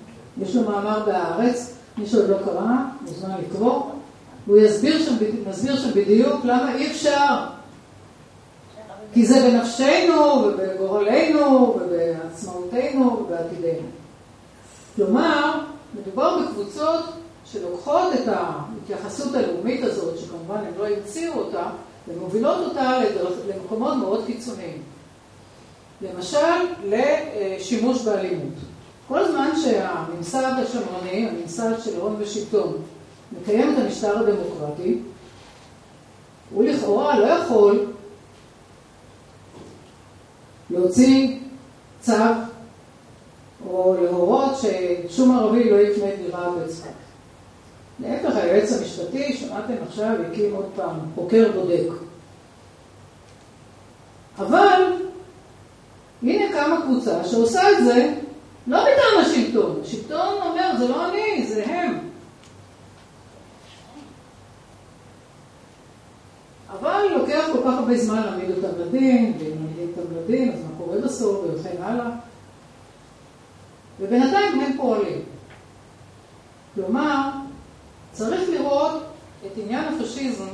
יש לו מאמר בהארץ, מי שעוד לא קרא, מוזמן לקרוא. הוא יסביר שם, מסביר שם בדיוק למה אי אפשר. כי זה בנפשנו ובגורלנו ובעצמאותנו ובעתידנו. כלומר, מדובר בקבוצות שלוקחות את ההתייחסות הלאומית הזאת, שכמובן הם לא המציאו אותה, ומובילות אותה למקומות מאוד קיצוניים. למשל, לשימוש באלימות. כל זמן שהממסד השמרני, הממסד של הון ושלטון, מקיים את המשטר הדמוקרטי, הוא לכאורה לא יכול להוציא צו או להורות ששום ערבי לא יקנה דירה בצפת. להפך, היועץ המשפטי, שמעתם עכשיו, הקים עוד פעם חוקר בודק. אבל הנה קמה קבוצה שעושה את זה לא מטעם השלטון. השלטון אומר, זה לא אני, זה הם. אבל לוקח כל כך הרבה זמן להעמיד אותם לדין, ואם מעמידים אותם לדין, אז מה קורה בסוף, וכן הלאה. ובינתיים הם פועלים. כלומר, צריך לראות את עניין הפשיזם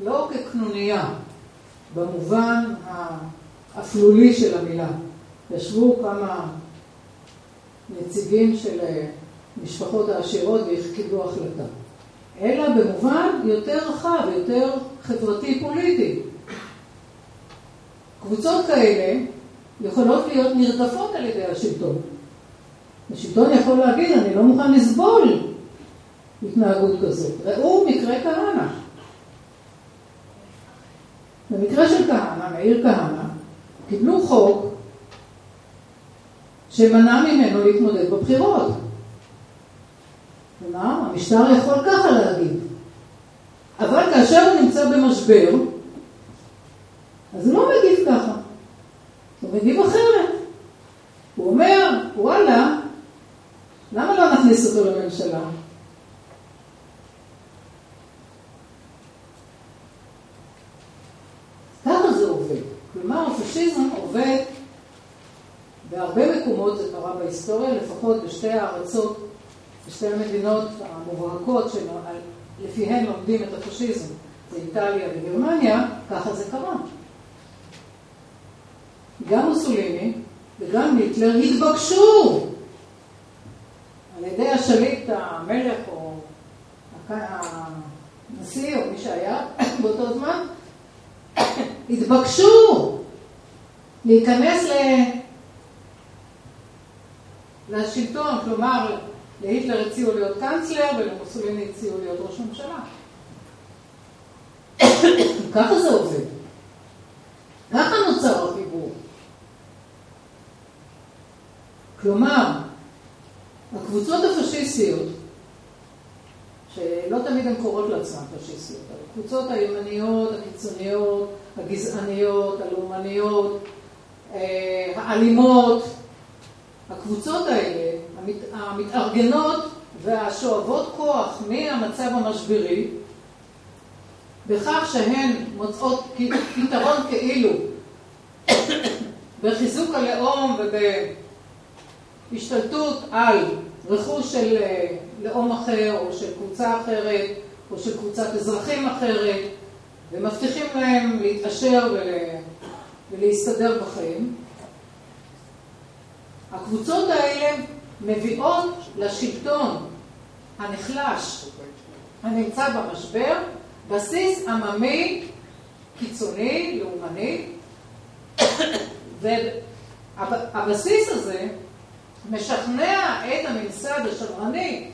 לא כקנוניה, במובן האפלולי של המילה. ישבו כמה נציגים של אה, משפחות העשירות והחקידו החלטה, אלא במובן יותר רחב, יותר חברתי-פוליטי. קבוצות כאלה יכולות להיות נרדפות על ידי השלטון. השלטון יכול להגיד, אני לא מוכן לסבול התנהגות כזאת. ראו מקרה כהנא. במקרה של כהנא, מאיר כהנא, קיבלו חוק שמנע ממנו להתמודד בבחירות. כלומר, המשטר יכול ככה להגיד. אבל כאשר הוא נמצא במשבר, אז הוא לא מגיב ככה. הוא מגיב אחרת. הוא אומר, וואלה, למה לא נכניס אותו לממשלה? ככה זה עובד. כלומר, הפשיזם עובד בהרבה מקומות, זה קרה בהיסטוריה, לפחות בשתי הארצות, בשתי המדינות המובהקות שלפיהן לומדים את הפשיזם, זה איטליה וגרמניה, ככה זה קרה. גם מוסוליני וגם היטלר התבקשו על ידי השליט המלך או הנשיא או מי שהיה באותו זמן, התבקשו להיכנס והשלטון, כלומר להיטלר הציעו להיות קאנצלר ולמוסוליני הציעו להיות ראש ממשלה. ככה זה עובד. ככה נוצר החיבור. כלומר, הקבוצות הפשיסטיות, שלא תמיד הן קוראות לעצמן פשיסטיות, הקבוצות הימניות, הקיצוניות, הגזעניות, הלאומניות, אה, האלימות, הקבוצות האלה, המת, המתארגנות והשואבות כוח מהמצב המשברי, בכך שהן מוצאות פתרון כאילו בחיזוק הלאום ובהשתלטות על רכוש של אה, לאום אחר או של קבוצה אחרת או של קבוצת אזרחים אחרת ומבטיחים להם להתעשר ול... ולהסתדר בחיים. הקבוצות האלה מביאות לשלטון הנחלש הנמצא במשבר בסיס עממי קיצוני, לאומני, והבסיס הזה משכנע את הממסד השמרני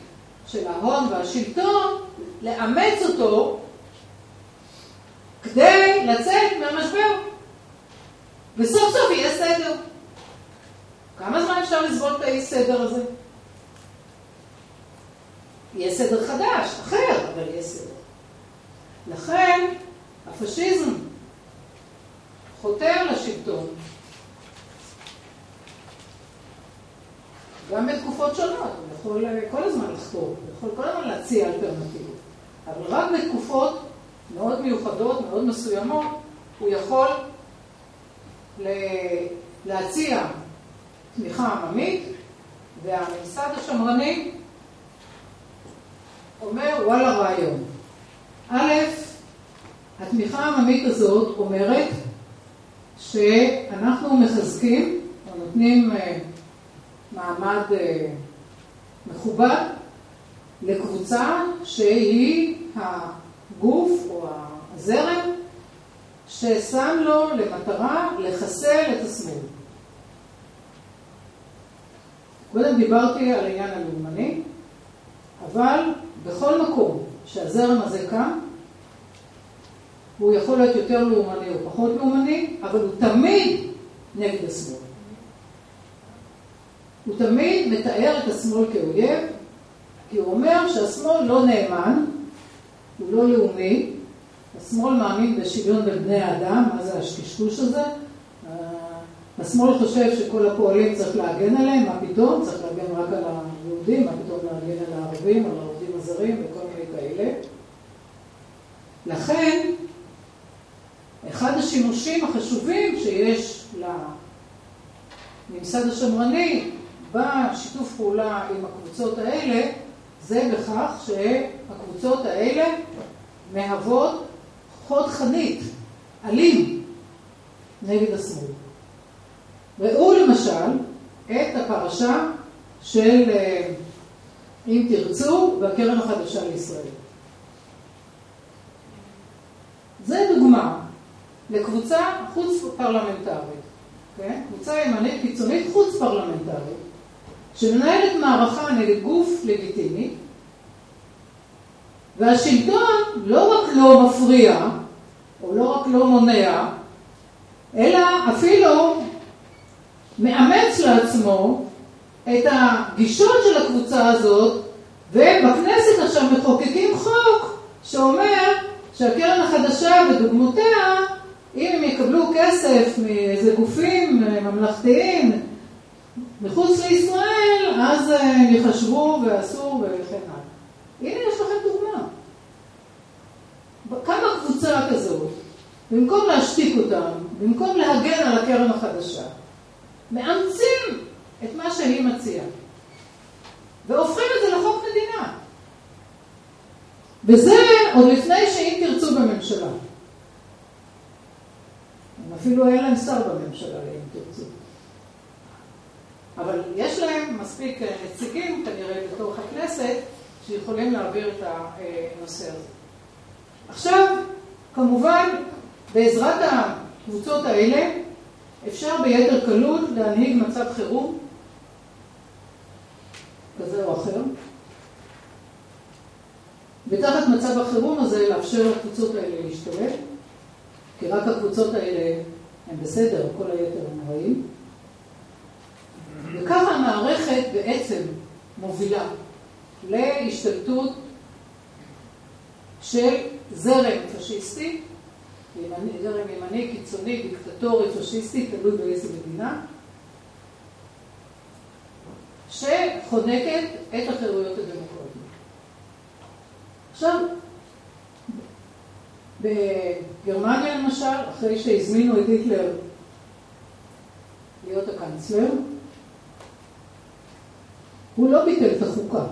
של ההון והשלטון לאמץ אותו כדי לצאת מהמשבר. וסוף סוף יהיה סדר. כמה זמן אפשר לסבול את האי סדר הזה? יהיה סדר חדש, אחר, אבל יהיה סדר. לכן הפשיזם חותר לשלטון גם בתקופות שונות, הוא יכול כל הזמן לחתור, הוא יכול כל הזמן להציע אלטרנטיבות, אבל רק בתקופות מאוד מיוחדות, מאוד מסוימות, הוא יכול להציע תמיכה עממית, והממסד השמרני אומר וואלה רעיון. א', התמיכה העממית הזאת אומרת שאנחנו מחזקים או נותנים אה, מעמד אה, מכובד לקבוצה שהיא הגוף או הזרם ששם לו למטרה לחסל את השמאל. קודם דיברתי על העניין הלאומני, אבל בכל מקום שהזרם הזה קם, הוא יכול להיות יותר לאומני או פחות לאומני, אבל הוא תמיד נגד השמאל. הוא תמיד מתאר את השמאל כאויב, כי הוא אומר שהשמאל לא נאמן, הוא לא לאומי, השמאל מאמין בשוויון בין בני האדם, מה זה השקשקוש הזה? השמאל חושב שכל הפועלים צריך להגן עליהם, מה פתאום? צריך להגן רק על היהודים, מה פתאום להגן על הערבים, על העובדים הזרים וכל מיני כאלה. לכן, אחד השימושים החשובים שיש לממסד השמרני בשיתוף פעולה עם הקבוצות האלה, זה בכך שהקבוצות האלה מהוות חוד חנית, אלים, נגד השמאל. ראו למשל את הפרשה של אה, אם תרצו והקרן החדשה לישראל. זה דוגמה לקבוצה חוץ פרלמנטרית, כן? קבוצה ימנית קיצונית חוץ פרלמנטרית, שמנהלת מערכה נגד גוף לגיטימי, והשלטון לא רק לא מפריע, או לא רק לא מונע, אלא אפילו מאמץ לעצמו את הגישות של הקבוצה הזאת, ובכנסת עכשיו מחוקקים חוק שאומר שהקרן החדשה ודוגמותיה, אם הם יקבלו כסף מאיזה גופים ממלכתיים מחוץ לישראל, אז הם יחשבו ואסור וכן הלאה. הנה יש לכם דוגמה. כמה קבוצה כזאת, במקום להשתיק אותם, במקום להגן על הקרן החדשה, מאמצים את מה שהיא מציעה, והופכים את זה לחוק מדינה. וזה עוד לפני שאם תרצו בממשלה. אפילו אין להם שר בממשלה, אם תרצו. אבל יש להם מספיק אה, נציגים כנראה בתוך הכנסת שיכולים להעביר את הנושא הזה. עכשיו, כמובן, בעזרת הקבוצות האלה אפשר ביתר קלות להנהיג מצב חירום כזה או אחר. ותחת מצב החירום הזה לאפשר לקבוצות האלה להשתלט, כי רק הקבוצות האלה הן בסדר, כל היתר הם רעים. וככה המערכת בעצם מובילה להשתלטות של זרם פשיסטי, זרם ימני, קיצוני, דיקטטורי, פשיסטי, תלוי באיזה מדינה, שחונקת את החירויות הדמוקרטיות. עכשיו, בגרמניה למשל, אחרי שהזמינו את היטלר להיות הקאנצלר, הוא לא ביטל את החוקה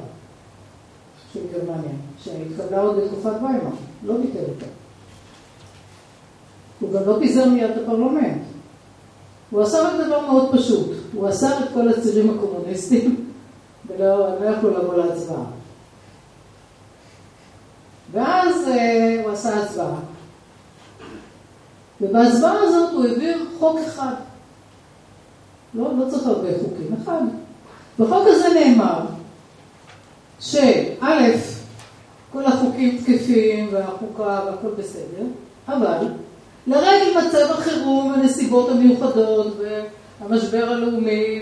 של גרמניה, שהתקבלה עוד בתקופת ויימאר, לא ביטל אותה. הוא גם לא פיזר מיד את הפרלמנט. הוא עשה רק דבר מאוד פשוט, הוא אסר את כל הצירים הקומוניסטים ולא לא יכלו לבוא להצבעה. ואז אה, הוא עשה הצבעה. ובהצבעה הזאת הוא העביר חוק אחד. לא, לא צריך הרבה חוקים, אחד. בחוק הזה נאמר שא', כל החוקים תקפים והחוקה והכל בסדר, אבל לרגל מצב החירום, הנסיבות המיוחדות והמשבר הלאומי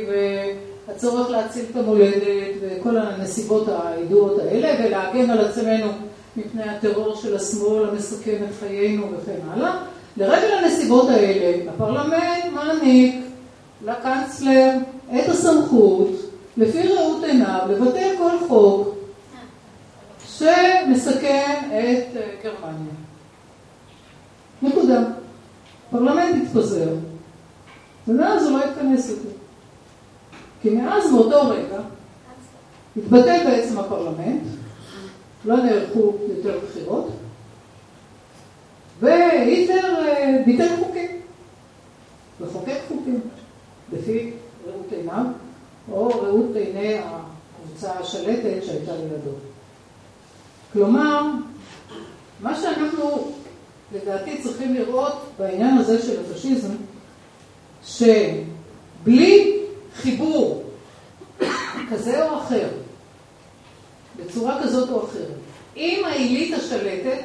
והצורך להציל את המולדת וכל הנסיבות הידועות האלה ולהגן על עצמנו מפני הטרור של השמאל המסכן את חיינו וכן הלאה. לרגל הנסיבות האלה, הפרלמנט מעניק לקנצלר את הסמכות, לפי ראות עיניו, לבטל כל חוק שמסכן את גרמניה. נקודה. הפרלמנט התפזר, ומאז הוא לא התכנס יותר. כי מאז, מאותו רגע, התבטל בעצם הפרלמנט, לא נערכו יותר בחירות, והיטלר אה, ביטל חוקים, וחוקק חוקים, לפי ראות עיניו, או ראות עיני הקבוצה השלטת שהייתה לידו. כלומר, מה שאנחנו לדעתי צריכים לראות בעניין הזה של הפשיזם, שבלי חיבור כזה או אחר, בצורה כזאת או אחרת, עם העילית השלטת,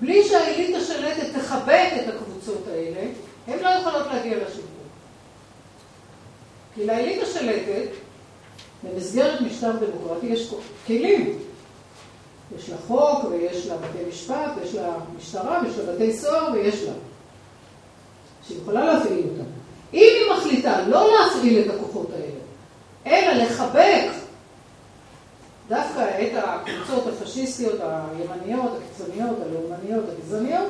בלי שהעילית השלטת תחבק את הקבוצות האלה, הן לא יכולות להגיע לשלטון. כי לעילית השלטת, במסגרת משטר דמוקרטי, יש כלים. יש לה חוק, ויש לה בתי משפט, ויש לה משטרה, ויש לה בתי סוהר, ויש לה. שהיא יכולה להפעיל אותם. אם היא מחליטה לא להפעיל את הכוחות האלה, אלא לחבק דווקא את הקבוצות הפשיסטיות, הימניות, הקיצוניות, הלאומניות, הגזעניות,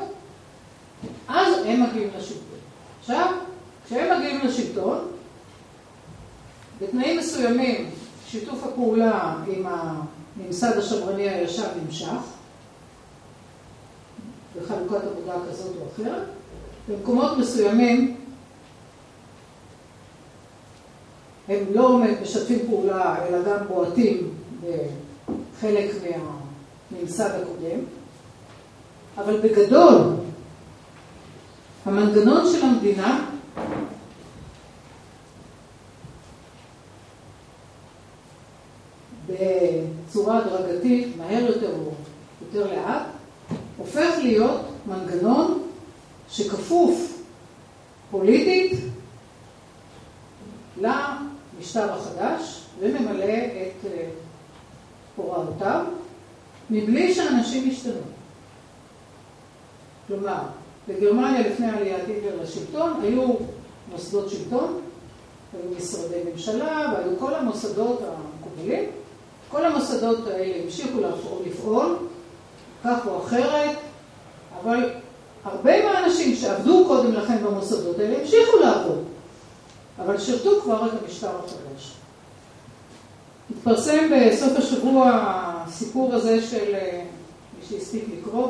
אז הם מגיעים לשלטון. עכשיו, כשהם מגיעים לשלטון, בתנאים מסוימים שיתוף הפעולה עם הממסד השמרני הישן נמשך, בחלוקת עבודה כזאת או אחרת. במקומות מסוימים הם לא משתפים פעולה, אלא גם בועטים בחלק מהממסד הקודם, אבל בגדול, המנגנון של המדינה בצורה הדרגתית, מהר יותר או יותר לאט, הופך להיות מנגנון שכפוף פוליטית למשטר החדש וממלא את אה, הוראותיו מבלי שאנשים ישתנו. כלומר, בגרמניה לפני עליית היטלר לשלטון היו מוסדות שלטון, היו משרדי ממשלה והיו כל המוסדות המקובלים כל המוסדות האלה המשיכו לפעול, כך או אחרת, אבל הרבה מהאנשים שעבדו קודם לכן במוסדות האלה המשיכו לעבוד, אבל שירתו כבר את המשטר החדש. התפרסם בסוף השבוע הסיפור הזה של, אה, מי שהספיק לקרוא,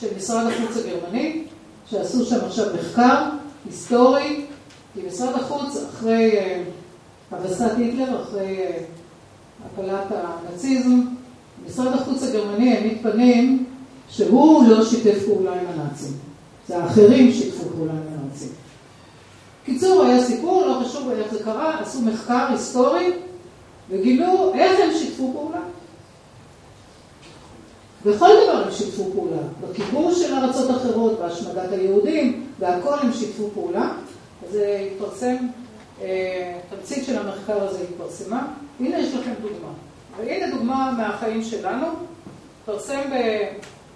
של משרד החוץ הגרמני, שעשו שם עכשיו מחקר היסטורי, כי משרד החוץ אחרי אה, הבסת היטלר, אחרי אה, הפלת הנאציזם, משרד החוץ הגרמני העמיד פנים שהוא לא שיתף פעולה עם הנאצים. זה האחרים שיתפו פעולה עם הנאצים. קיצור, היה סיפור, לא חשוב איך זה קרה, עשו מחקר היסטורי וגילו איך הם שיתפו פעולה. בכל דבר הם שיתפו פעולה. בכיבוש של ארצות אחרות, בהשמדת היהודים, והכל הם שיתפו פעולה. זה התפרסם, אה, תמצית של המחקר הזה התפרסמה. הנה יש לכם דוגמה. והנה דוגמה מהחיים שלנו. התפרסם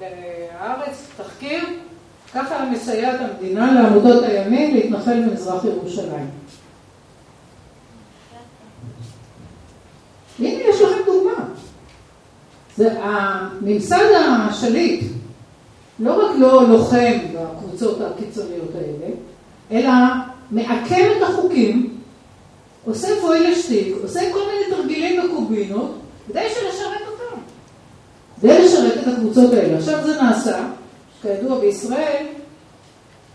בהארץ תחקיר, ככה מסייעת המדינה לעמותות הימין להתנחל במזרח ירושלים. הנה יש לכם דוגמה. זה הממסד השליט לא רק לא לוחם בקבוצות הקיצוניות האלה, אלא מעקם את החוקים, עושה פויל שטיק, עושה כל מיני תרגילים וקובינות, כדי לשרת אותם. כדי לשרת את הקבוצות האלה. עכשיו זה נעשה, כידוע בישראל,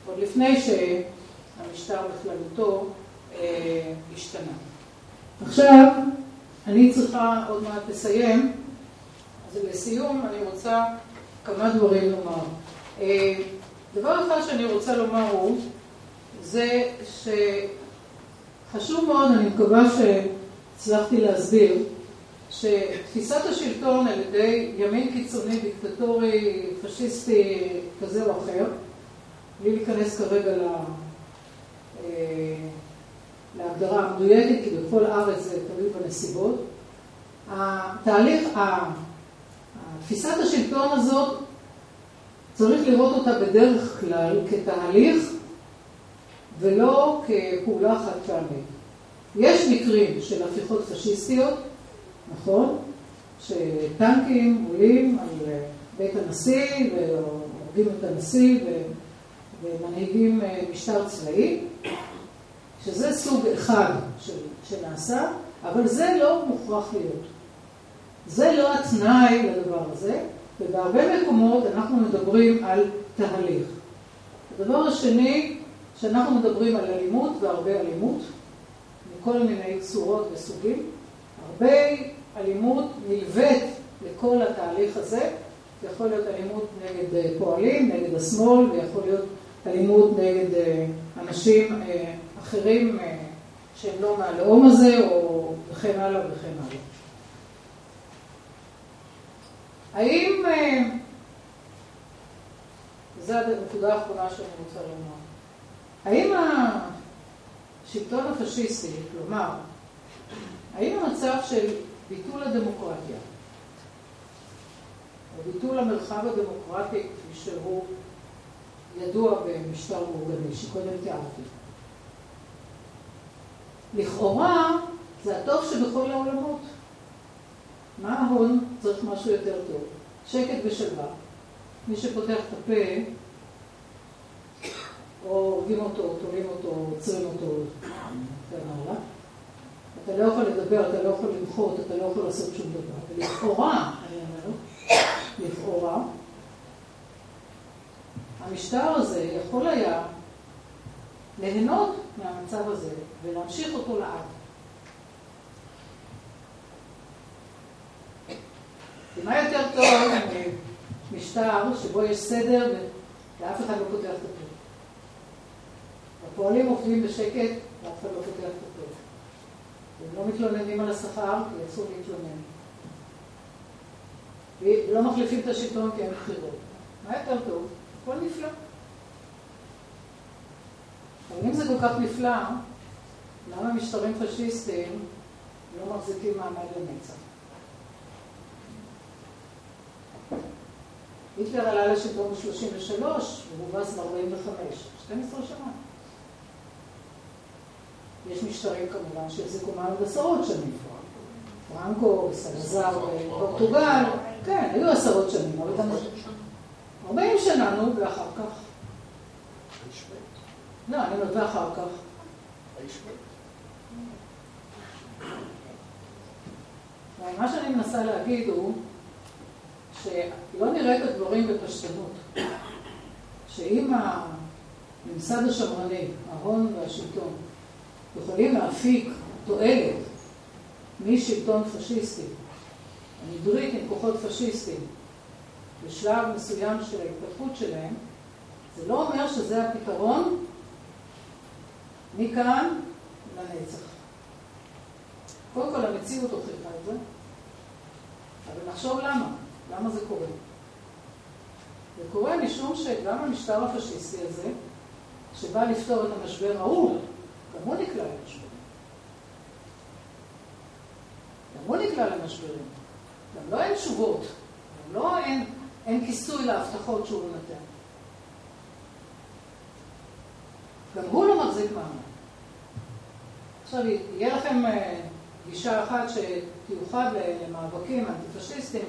עוד לפני שהמשטר בכללותו אה, השתנה. עכשיו, אני צריכה עוד מעט לסיים, אז לסיום אני רוצה כמה דברים לומר. אה, דבר אחד שאני רוצה לומר הוא, זה שחשוב מאוד, אני מקווה שהצלחתי להסביר, שתפיסת השלטון על ידי ימין קיצוני, דיקטטורי, פשיסטי, כזה או אחר, בלי להיכנס כרגע ל... אה, להגדרה המדויקת, כי בכל הארץ זה תלוי בנסיבות. התהליך, תפיסת השלטון הזאת, צריך לראות אותה בדרך כלל כתהליך ולא כפעולה חד פעמית. יש מקרים של הפיכות פשיסטיות, נכון? שטנקים עולים על בית הנשיא והורגים את הנשיא ומנהיגים אה, משטר צבאי, שזה סוג אחד של, שנעשה, אבל זה לא מוכרח להיות. זה לא התנאי לדבר הזה, ובהרבה מקומות אנחנו מדברים על תהליך. הדבר השני, שאנחנו מדברים על אלימות והרבה אלימות, מכל מיני צורות וסוגים, הרבה אלימות נלווית לכל התהליך הזה, זה יכול להיות אלימות נגד פועלים, נגד השמאל, ויכול להיות אלימות נגד אה, אנשים אה, אחרים אה, שהם לא מהלאום הזה, או וכן הלאה וכן הלאה. האם, אה, זו הנקודה האחרונה שאני רוצה לומר, האם השלטון הפשיסטי, כלומר, האם המצב של ביטול הדמוקרטיה, או ביטול המרחב הדמוקרטי כפי שהוא ידוע במשטר מאורגני, שקודם תיארתי, לכאורה זה הטוב שבכל העולמות. מה ההון? צריך משהו יותר טוב. שקט ושלווה. מי שפותח את הפה, או הורגים אותו, תולים אותו, עוצרים אותו, וכן הלאה. אתה לא יכול לדבר, אתה לא יכול למחות, אתה לא יכול לעשות שום דבר. ולכאורה, אני אומר, לכאורה, המשטר הזה יכול היה ליהנות מהמצב הזה ולהמשיך אותו לעד. ומה יותר טוב ממשטר שבו יש סדר ואף אחד לא פותח את הפה. הפועלים עובדים בשקט ואף אחד לא פותח את הפה. הם לא מתלוננים על השכר כי אסור להתלונן. ולא מחליפים את השלטון כי אין בחירות. מה יותר טוב? הכל נפלא. אבל אם זה כל כך נפלא, למה משטרים פשיסטיים לא מחזיקים מעמד לנצח? היטלר עלה לשלטון ב-33 והובס ב-45, 12 שנה. יש משטרים כמובן שהחזיקו מעמד עשרות שנים. פרנקו, סלזר בפורטוגל, כן, היו עשרות שנים, אבל גם 40 שנה, נו, ואחר כך. לא, אני אומרת ואחר כך. מה שאני מנסה להגיד הוא שלא נראה את הדברים בפשטנות. שאם הממסד השמרני, ההון והשלטון, יכולים להפיק תועלת משלטון פשיסטי, המדריק עם כוחות פשיסטיים, בשלב מסוים של ההתפתחות שלהם, זה לא אומר שזה הפתרון מכאן לנצח. קודם כל המציאות הוכיחה את זה, אבל נחשוב למה, למה זה קורה. זה קורה משום שגם המשטר הפשיסטי הזה, שבא לפתור את המשבר ההוא, גם הוא נקלע למשברים. גם הוא נקלע למשברים. גם לא אין תשובות, גם לא אין, אין כיסוי להבטחות שהוא נותן. גם הוא לא מחזיק מעמד. עכשיו, יהיה לכם אה, גישה אחת שתיוחד למאבקים אנטי-פשיסטיים,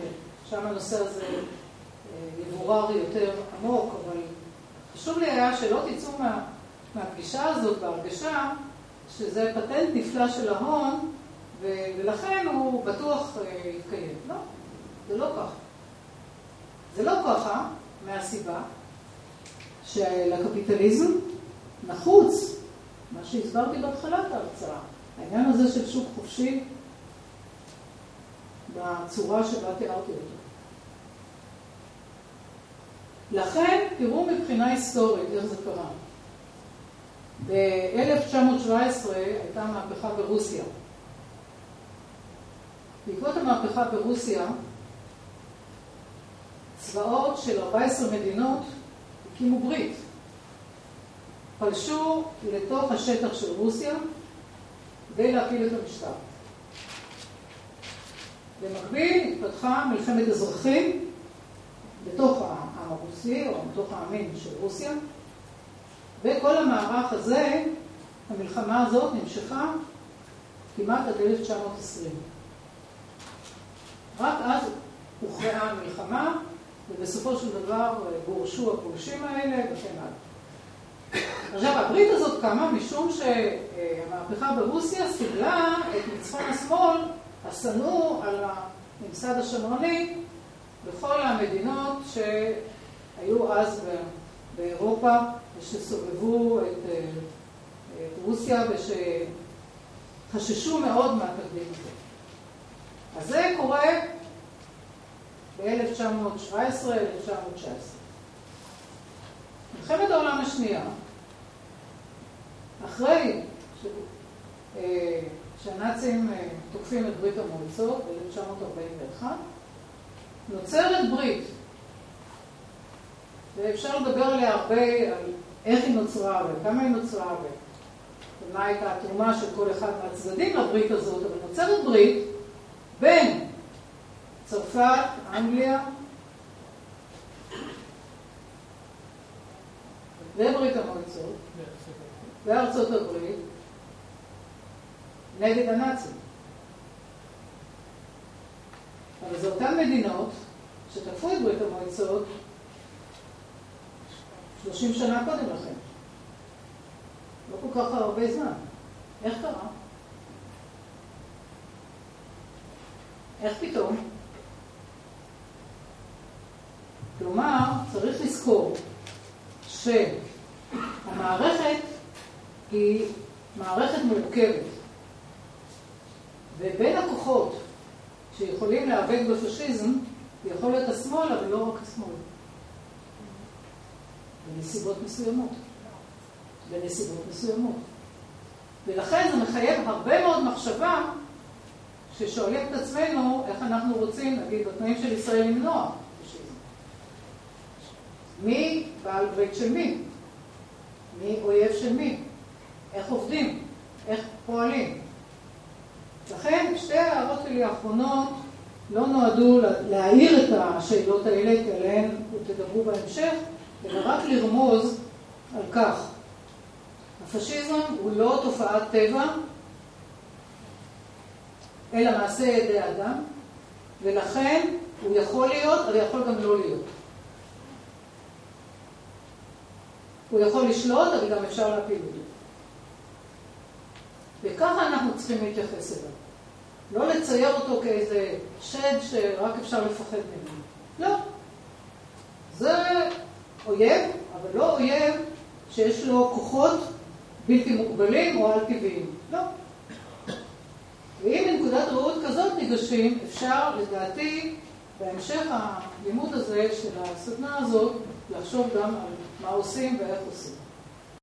ושם הנושא הזה אה, יבורר יותר עמוק, אבל חשוב לי היה שלא תצאו מה, מהפגישה הזאת בהרגשה שזה פטנט נפלא של ההון, ולכן הוא בטוח אה, יתקיים. לא, זה לא ככה. זה לא ככה מהסיבה שלקפיטליזם נחוץ, מה שהסברתי בהתחלת ההרצאה, העניין הזה של שוק חופשי בצורה שבה תיארתי אותו. לכן, תראו מבחינה היסטורית איך זה קרה. ב-1917 הייתה מהפכה ברוסיה. בעקבות המהפכה ברוסיה, צבאות של 14 מדינות הקימו ברית. פלשו לתוך השטח של רוסיה כדי להפיל את המשטר. במקביל התפתחה מלחמת אזרחים בתוך העם הרוסי או בתוך העמים של רוסיה, וכל המערך הזה, המלחמה הזאת נמשכה כמעט עד 1920. רק אז הוכרעה המלחמה, ובסופו של דבר גורשו הפולשים האלה וכן הלאה. עכשיו, הברית הזאת קמה משום שהמהפכה ברוסיה סיגלה את מצפון השמאל השנוא על הממסד השמרני בכל המדינות שהיו אז באירופה ושסובבו את, את רוסיה ושחששו מאוד מהתקדים הזה. אז זה קורה ב-1917-1919. מלחמת העולם השנייה, אחרי ש... אה, שהנאצים אה, תוקפים את ברית המועצות ב-1941, נוצרת ברית, ואפשר לדבר עליה הרבה, על איך היא נוצרה וכמה היא נוצרה ומה הייתה התרומה של כל אחד מהצדדים לברית הזאת, אבל נוצרת ברית בין צרפת, אנגליה, וברית המועצות, וארצות הברית, נגד הנאצים. אבל זה אותן מדינות שתקפו את ברית המועצות 30 שנה קודם לכן. לא כל כך הרבה זמן. איך קרה? איך פתאום? כלומר, צריך לזכור שהמערכת היא מערכת מורכבת, ובין הכוחות שיכולים להיאבק בפשיזם, יכול להיות השמאל, אבל לא רק השמאל. בנסיבות מסוימות. בנסיבות מסוימות. ולכן זה מחייב הרבה מאוד מחשבה כששואלים את עצמנו איך אנחנו רוצים, נגיד, בתנאים של ישראל למנוע. מי בעל ברית של מי? מי אויב של מי? איך עובדים? איך פועלים? לכן שתי ההערות שלי האחרונות לא נועדו להעיר את השאלות האלה, כי עליהן תדברו בהמשך, אלא רק לרמוז על כך. הפשיזם הוא לא תופעת טבע, אלא מעשה ידי אדם, ולכן הוא יכול להיות, אבל יכול גם לא להיות. הוא יכול לשלוט, אבל גם אפשר להפיל אותו. וככה אנחנו צריכים להתייחס אליו. לא לצייר אותו כאיזה שד שרק אפשר לפחד ממנו. לא. זה אויב, אבל לא אויב שיש לו כוחות בלתי מוגבלים או על-טבעיים. לא. ואם מנקודת ראות כזאת ניגשים, אפשר לדעתי בהמשך הלימוד הזה של הסדנה הזאת לחשוב גם על מה עושים ואיך עושים.